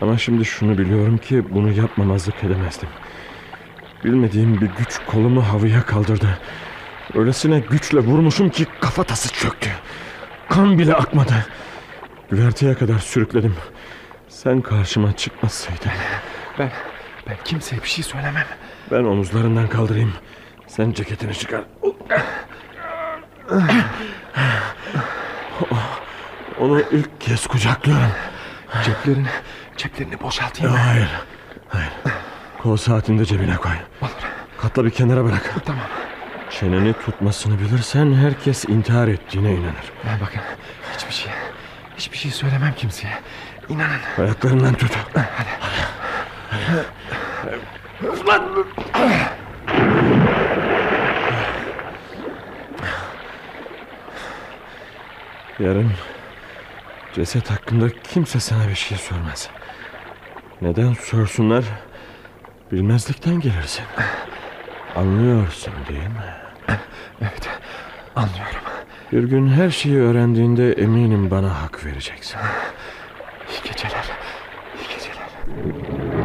Ama şimdi şunu biliyorum ki bunu yapmamazlık edemezdim. Bilmediğim bir güç kolumu havaya kaldırdı. Öylesine güçle vurmuşum ki kafatası çöktü. Kan bile akmadı. Güverteye kadar sürükledim. Sen karşıma çıkmasaydın. Ben, ben kimseye bir şey söylemem. Ben omuzlarından kaldırayım. Sen ceketini çıkar. Onu ilk kez kucaklıyorum. Ceplerini, ceplerini boşaltayım. Hayır. Hayır. Kol saatini de cebine koy. Katla bir kenara bırak. Tamam. Çeneni tutmasını bilirsen herkes intihar ettiğine inanır. Ben bakın hiçbir şey, hiçbir şey söylemem kimseye. İnanın. Ayaklarından tut. Yarın ceset hakkında kimse sana bir şey sormaz. Neden sorsunlar? Bilmezlikten gelirsin. Anlıyorsun değil mi? Evet, anlıyorum. Bir gün her şeyi öğrendiğinde eminim bana hak vereceksin. İyi geceler. İyi geceler.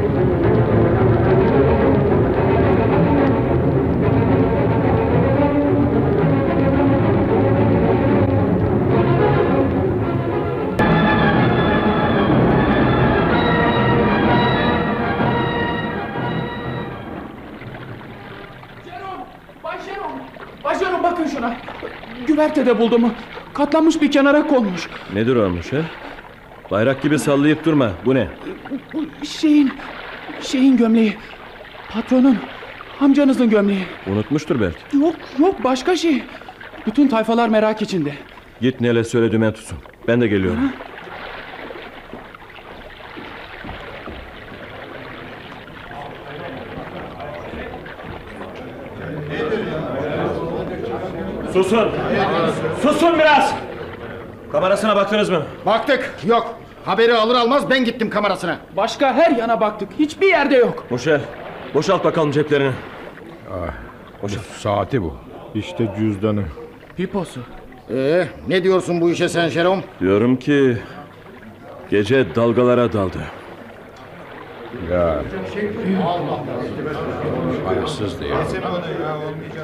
Güvertede buldum. Katlanmış bir kenara konmuş. Nedir olmuş he? Bayrak gibi sallayıp durma. Bu ne? Bu şeyin, şeyin gömleği. Patronun, amcanızın gömleği. Unutmuştur belki. Yok yok başka şey. Bütün tayfalar merak içinde. Git Nele söyle dümen tutsun. Ben de geliyorum. Susun! Susun biraz! Kamerasına baktınız mı? Baktık yok. Haberi alır almaz ben gittim kamerasına. Başka her yana baktık. Hiçbir yerde yok. Muşel, boşalt bakalım ceplerini. Boşalt. Saati bu. İşte cüzdanı. Piposu. Ee, ne diyorsun bu işe sen Jerome? Diyorum ki... Gece dalgalara daldı. Ya. Parasızdı ya.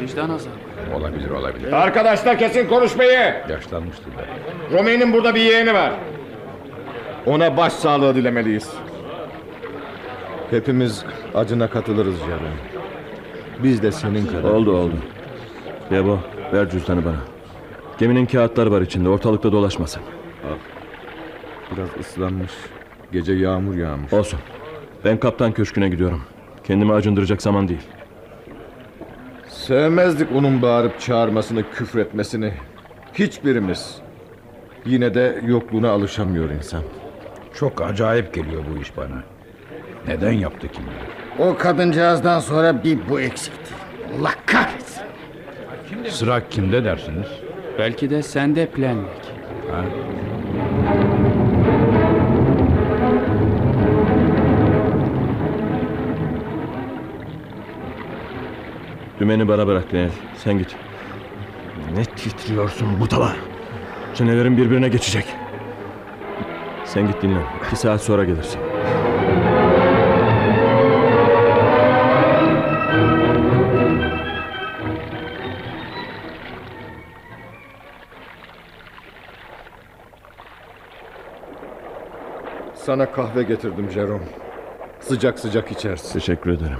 Vicdan azabı. Olabilir olabilir. Arkadaşlar kesin konuşmayı. Yaşlanmıştır da. Burada bir yeğeni var. Ona baş sağlığı dilemeliyiz. Hepimiz acına katılırız Jerome. Biz de senin kadar. Oldu oldu. Yabo ver cüzdanı bana. Geminin kağıtları var içinde ortalıkta dolaşmasın. Biraz ıslanmış. Gece yağmur yağmış. Olsun. Ben kaptan köşküne gidiyorum. Kendimi acındıracak zaman değil. Sevmezdik onun bağırıp çağırmasını, küfretmesini. Hiçbirimiz. Yine de yokluğuna alışamıyor insan. Çok acayip geliyor bu iş bana. Neden yaptı kim bilir? O kadıncağızdan sonra bir bu eksikti. Allah kahretsin. Sıra kimde dersiniz? Belki de sende Plenlik. Ha? Dümeni bana bırak Leyel. Sen git. Ne titriyorsun budala. Çenelerin birbirine geçecek. Sen git dinlen. İki saat sonra gelirsin. Sana kahve getirdim Jerome. Sıcak sıcak içersin. Teşekkür ederim.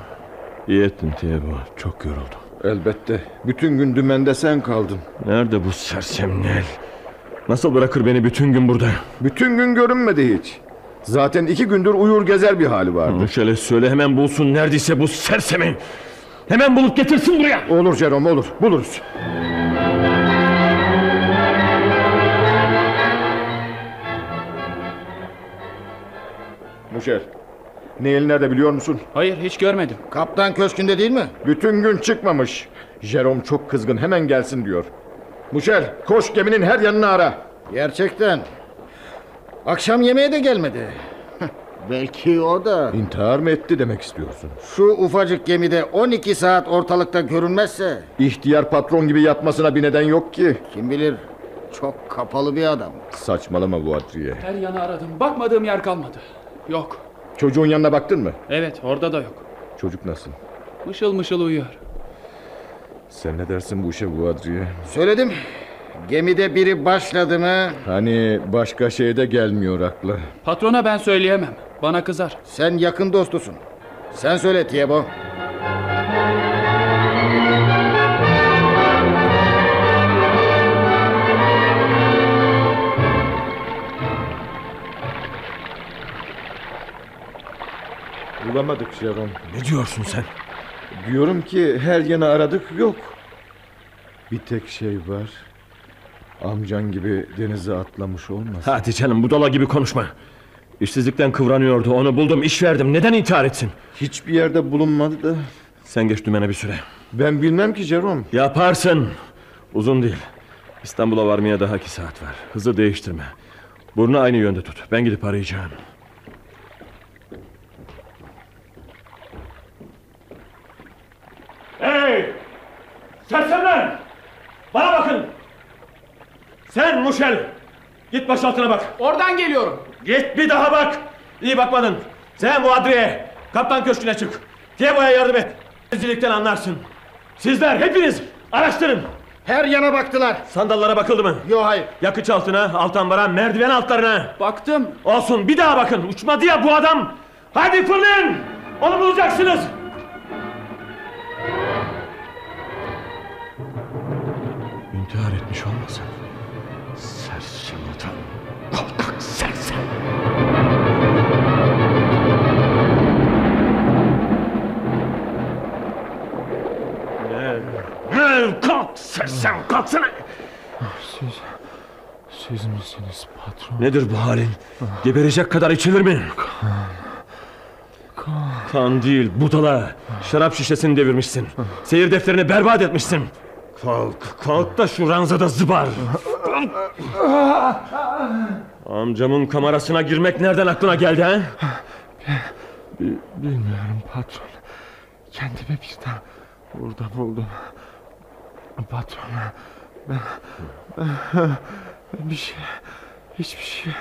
İyi ettin Tiago. Çok yoruldum. Elbette. Bütün gün dümende sen kaldın. Nerede bu sersem Nel? Nasıl bırakır beni bütün gün burada? Bütün gün görünmedi hiç. Zaten iki gündür uyur gezer bir hali vardı. Şöyle söyle hemen bulsun neredeyse bu sersemi. Hemen bulup getirsin buraya. Olur Jerome olur. Buluruz. Muşer. Neil nerede biliyor musun? Hayır hiç görmedim. Kaptan köşkünde değil mi? Bütün gün çıkmamış. Jerome çok kızgın hemen gelsin diyor. Muşer koş geminin her yanını ara. Gerçekten. Akşam yemeğe de gelmedi. Belki o da. İntihar mı etti demek istiyorsun? Şu ufacık gemide 12 saat ortalıkta görünmezse İhtiyar patron gibi yapmasına bir neden yok ki. kim bilir çok kapalı bir adam. Saçmalama bu Adriye. Her yana aradım. Bakmadığım yer kalmadı. Yok. Çocuğun yanına baktın mı? Evet orada da yok. Çocuk nasıl? Mışıl mışıl uyuyor. Sen ne dersin bu işe bu Adriye? Söyledim. Gemide biri başladı mı Hani başka şey de gelmiyor akla. Patrona ben söyleyemem. Bana kızar. sen yakın dostusun. Sen söyle Tiebo. Bulamadık Jerome. Ne diyorsun sen? Diyorum ki her yana aradık yok. Bir tek şey var. Amcan gibi denize atlamış olmasın. Hadi canım budala gibi konuşma. İşsizlikten kıvranıyordu onu buldum iş verdim neden intihar etsin? Hiçbir yerde bulunmadı da. Sen geç dümene bir süre. Ben bilmem ki Jerome. Yaparsın. Uzun değil. İstanbul'a varmaya daha iki saat var. Hızı değiştirme. Burnu aynı yönde tut. Ben gidip arayacağım. Hey! Sersemler! Bana bakın! Sen Muşel! Git başaltına bak. Oradan geliyorum. Git bir daha bak. İyi bakmadın. Sen bu Adriye. Kaptan köşküne çık. Diebo'ya yardım et. Denizcilikten anlarsın. Sizler hepiniz araştırın. Her yana baktılar. Sandallara bakıldı mı? Yo hayır. Yakıç altına, alt ambara, merdiven altlarına. Baktım. Olsun bir daha bakın. Uçmadı ya bu adam. Hadi fırlayın. Onu bulacaksınız. Ne? Kalk sersem kalksana. Siz, siz misiniz patron? Nedir bu halin? Geberecek kadar içilir mi? Kan değil budala. Şarap şişesini devirmişsin. Seyir defterini berbat etmişsin. Kalk, kalk da şu ranzada zıbar. Amcamın kamerasına girmek nereden aklına geldi ha? Bilmiyorum patron. Kendimi birden burada buldum. Patron. Ben, ben, ben bir şey, hiçbir şey,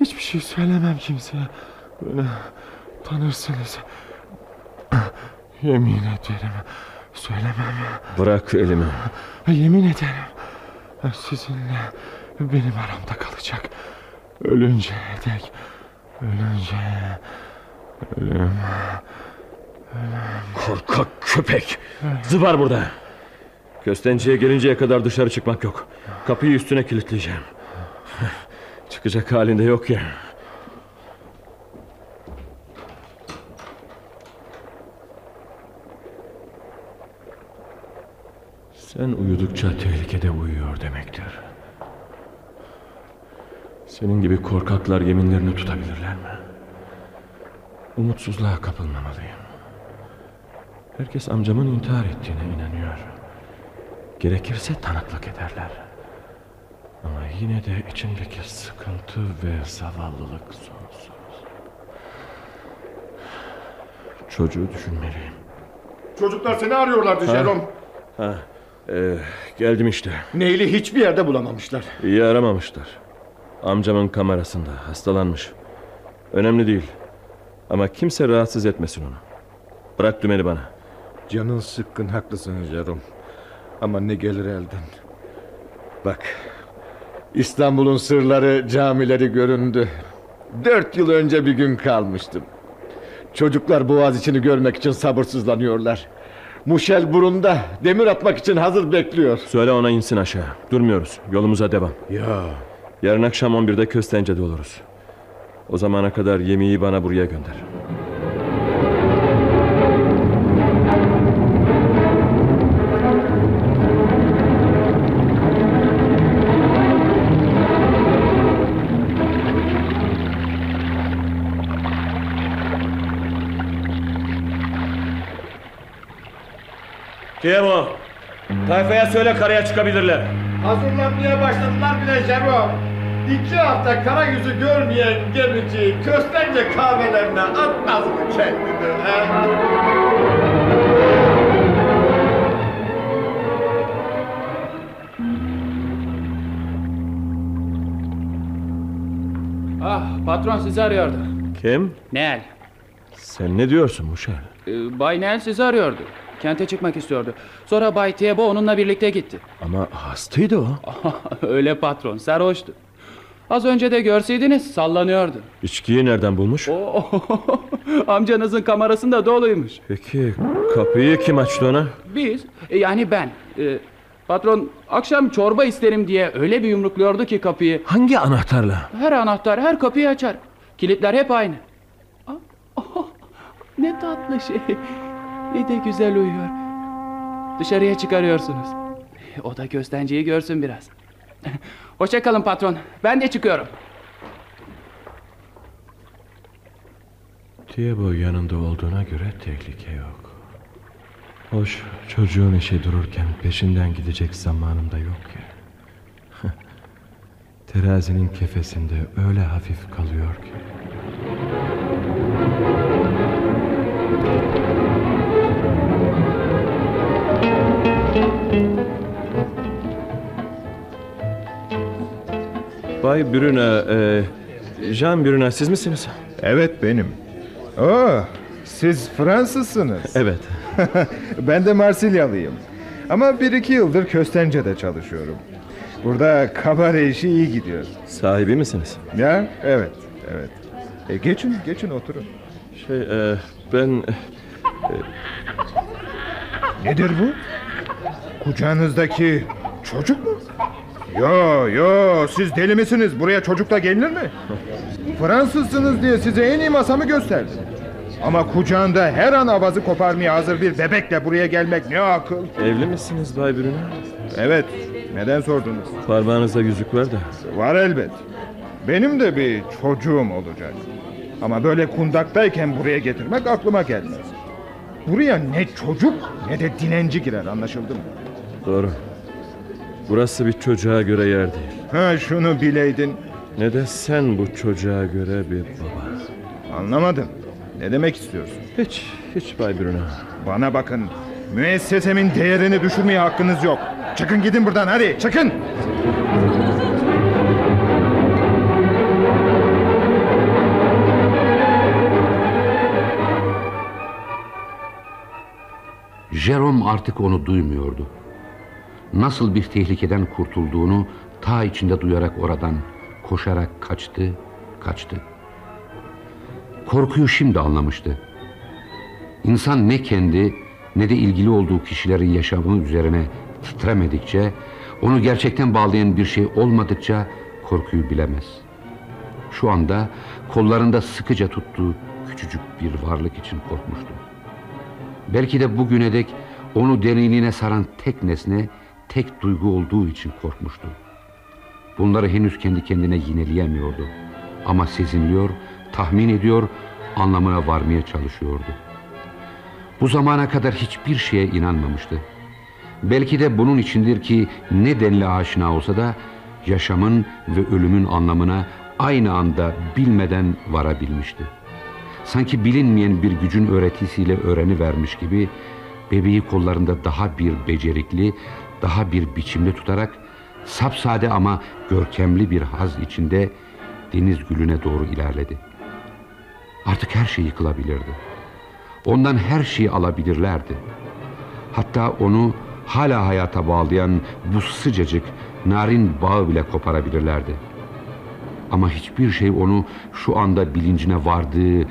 hiçbir şey söylemem kimseye. Beni tanırsınız. Yemin ederim söylemem. Bırak elimi. Yemin ederim sizinle benim aramda kalacak. Ölünceye dek, ölünce, ölüm. Korkak köpek. Zıbar burada. Köstenciye gelinceye kadar dışarı çıkmak yok. Kapıyı üstüne kilitleyeceğim. <laughs> Çıkacak halinde yok ya. Sen uyudukça tehlikede uyuyor demektir. Senin gibi korkaklar yeminlerini tutabilirler mi? Umutsuzluğa kapılmamalıyım. Herkes amcamın intihar ettiğine inanıyor. Gerekirse tanıklık ederler. Ama yine de içimdeki sıkıntı ve zavallılık sonsuz. Çocuğu düşünmeliyim. Çocuklar seni arıyorlardı Jerome. Ha, e, geldim işte. Neil'i hiçbir yerde bulamamışlar. İyi aramamışlar. Amcamın kamerasında hastalanmış. Önemli değil. Ama kimse rahatsız etmesin onu. Bırak dümeni bana. Canın sıkkın haklısın Jerome. Ama ne gelir elden. Bak. İstanbul'un sırları, camileri göründü. Dört yıl önce bir gün kalmıştım. Çocuklar boğaz içini görmek için sabırsızlanıyorlar. Muşel burunda demir atmak için hazır bekliyor. Söyle ona insin aşağı. Durmuyoruz. Yolumuza devam. Ya. Yarın akşam 11'de Köstence'de oluruz. O zamana kadar yemeği bana buraya gönder. Tiyemo, tayfaya söyle karaya çıkabilirler. Hazırlanmaya başladılar bile Jerome. İki hafta kara yüzü görmeyen gemici köstence kahvelerine atmaz mı kendini? he? Ah patron sizi arıyordu. Kim? Nel. Sen ne diyorsun Muşel? Ee, Bay Nel sizi arıyordu. Kente çıkmak istiyordu. Sonra Bay Tiebo onunla birlikte gitti. Ama hastaydı o. Öyle patron sarhoştu. Az önce de görseydiniz sallanıyordu. İçkiyi nereden bulmuş? Oo, <laughs> amcanızın kamerasında doluymuş. Peki kapıyı kim açtı ona? Biz e, yani ben. e, patron akşam çorba isterim diye öyle bir yumrukluyordu ki kapıyı. Hangi anahtarla? Her anahtar her kapıyı açar. Kilitler hep aynı. Ah, oh, <laughs> ne tatlı şey. Ne de güzel uyuyor. Dışarıya çıkarıyorsunuz. O da köstenceyi görsün biraz. <laughs> Hoşça kalın patron. Ben de çıkıyorum. Tiebo yanında olduğuna göre tehlike yok. Hoş çocuğun işi dururken peşinden gidecek zamanım da yok ya. <laughs> Terazinin kefesinde öyle hafif kalıyor ki. Bay Bruna, e, Jean Bruna siz misiniz? Evet benim. Oo, siz Fransızsınız. <laughs> Evet. <laughs> ben de Marsilyalıyım. Ama bir iki yıldır Köstence'de çalışıyorum. Burada kabare işi iyi gidiyor. Sahibi misiniz? Ya evet, evet. E, geçin, geçin oturun. Şey, e, ben... Nedir bu? Kucağınızdaki çocuk mu? Yo yo siz deli misiniz? Buraya çocukla gelinir mi? <laughs> Fransızsınız diye size en iyi masamı gösterdim. Ama kucağında her an avazı koparmaya hazır bir bebekle buraya gelmek ne akıl? Evli misiniz Bay Bruna? Evet. Neden sordunuz? Parmağınızda yüzük var da. Var elbet. Benim de bir çocuğum olacak. Ama böyle kundaktayken buraya getirmek aklıma gelmez. Buraya ne çocuk ne de dinenci girer anlaşıldı mı? Doğru. Burası bir çocuğa göre yer değil. Ha şunu bileydin. Ne de sen bu çocuğa göre bir baba. Anlamadım. Ne demek istiyorsun? Hiç, hiç Bay Bruna. Bana bakın. Müessesemin değerini düşürmeye hakkınız yok. Çıkın gidin buradan hadi çıkın. Jerome artık onu duymuyordu. Nasıl bir tehlikeden kurtulduğunu ta içinde duyarak oradan koşarak kaçtı, kaçtı. Korkuyu şimdi anlamıştı. İnsan ne kendi ne de ilgili olduğu kişilerin yaşamı üzerine titremedikçe, onu gerçekten bağlayan bir şey olmadıkça korkuyu bilemez. Şu anda kollarında sıkıca tuttuğu küçücük bir varlık için korkmuştu. Belki de bugüne dek onu derinliğine saran tek nesne tek duygu olduğu için korkmuştu. Bunları henüz kendi kendine yineleyemiyordu. Ama sezinliyor, tahmin ediyor, anlamına varmaya çalışıyordu. Bu zamana kadar hiçbir şeye inanmamıştı. Belki de bunun içindir ki ne denli aşina olsa da yaşamın ve ölümün anlamına aynı anda bilmeden varabilmişti. Sanki bilinmeyen bir gücün öğretisiyle öğrenivermiş gibi bebeği kollarında daha bir becerikli, daha bir biçimde tutarak sapsade ama görkemli bir haz içinde deniz gülüne doğru ilerledi. Artık her şey yıkılabilirdi. Ondan her şeyi alabilirlerdi. Hatta onu hala hayata bağlayan bu sıcacık, narin bağı bile koparabilirlerdi. Ama hiçbir şey onu şu anda bilincine vardığı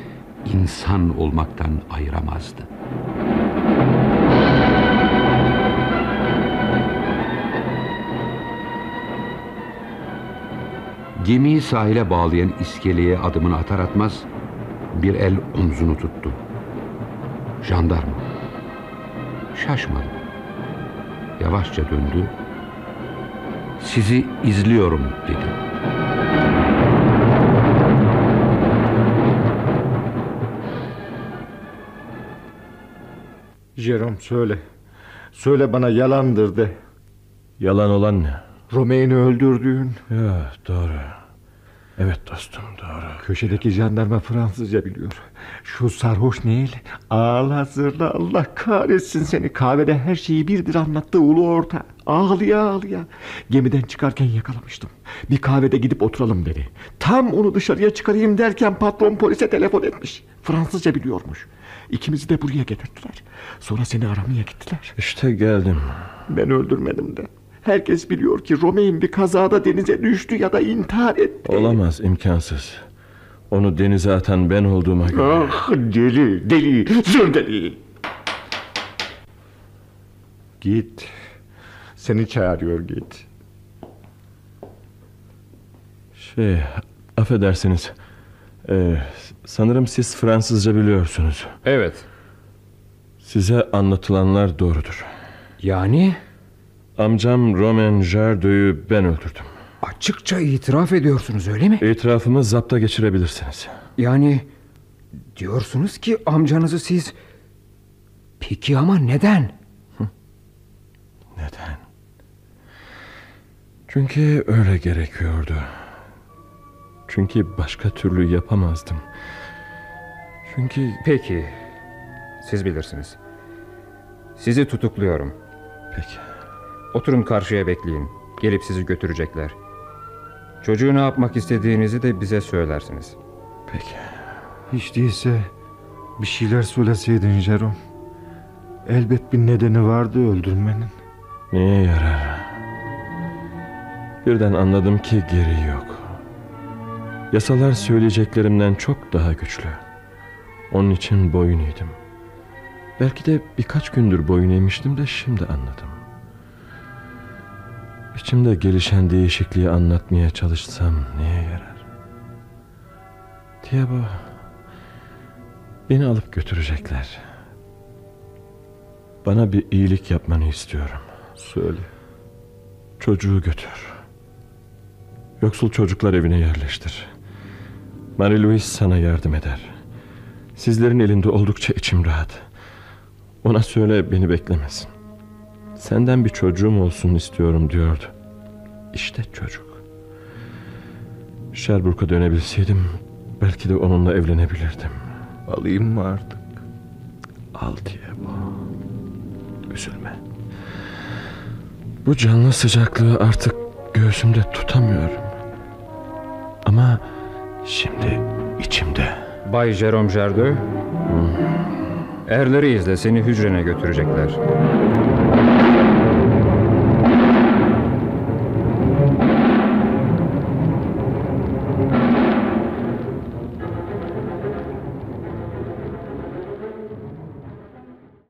insan olmaktan ayıramazdı. Gemiyi sahile bağlayan iskeleye adımını atar atmaz bir el omzunu tuttu. Jandarma. Şaşmadı. Yavaşça döndü. Sizi izliyorum dedi. Jerome söyle. Söyle bana yalandır de. Yalan olan ne? Romein'i öldürdüğün. Ya doğru. Evet dostum doğru. Köşedeki jandarma Fransızca biliyor. Şu sarhoş Neil ağla hazırla Allah kahretsin seni. Kahvede her şeyi bir bir anlattı ulu orta. Ağlıya ağlıya. Gemiden çıkarken yakalamıştım. Bir kahvede gidip oturalım dedi. Tam onu dışarıya çıkarayım derken patron polise telefon etmiş. Fransızca biliyormuş. İkimizi de buraya getirdiler. Sonra seni aramaya gittiler. İşte geldim. Ben öldürmedim de. Herkes biliyor ki Romain bir kazada denize düştü ya da intihar etti. Olamaz imkansız. Onu denize atan ben olduğuma göre. Ah deli deli zır deli. Git. Seni çağırıyor git. Şey affedersiniz. Ee, sanırım siz Fransızca biliyorsunuz. Evet. Size anlatılanlar doğrudur. Yani? Amcam Romain Jardeu'yu ben öldürdüm. Açıkça itiraf ediyorsunuz öyle mi? İtirafımı zapta geçirebilirsiniz. Yani diyorsunuz ki amcanızı siz... Peki ama neden? Neden? Çünkü öyle gerekiyordu. Çünkü başka türlü yapamazdım. Çünkü... Peki. Siz bilirsiniz. Sizi tutukluyorum. Peki. Oturun karşıya bekleyin. Gelip sizi götürecekler. Çocuğu ne yapmak istediğinizi de bize söylersiniz. Peki. Hiç değilse bir şeyler söyleseydin Jerome. Elbet bir nedeni vardı öldürmenin. Neye yarar? Birden anladım ki geri yok. Yasalar söyleyeceklerimden çok daha güçlü. Onun için boyun eğdim. Belki de birkaç gündür boyun eğmiştim de şimdi anladım. İçimde gelişen değişikliği anlatmaya çalışsam neye yarar? Diabo, beni alıp götürecekler. Bana bir iyilik yapmanı istiyorum. Söyle. Çocuğu götür. Yoksul çocuklar evine yerleştir. Marie-Louise sana yardım eder. Sizlerin elinde oldukça içim rahat. Ona söyle beni beklemesin. Senden bir çocuğum olsun istiyorum diyordu. İşte çocuk. Sherbrooke'a dönebilseydim belki de onunla evlenebilirdim. Alayım mı artık? Al diye bu. Üzülme. Bu canlı sıcaklığı artık göğsümde tutamıyorum. Ama şimdi içimde. Bay Jerome Jardeux. Erleri izle seni hücrene götürecekler.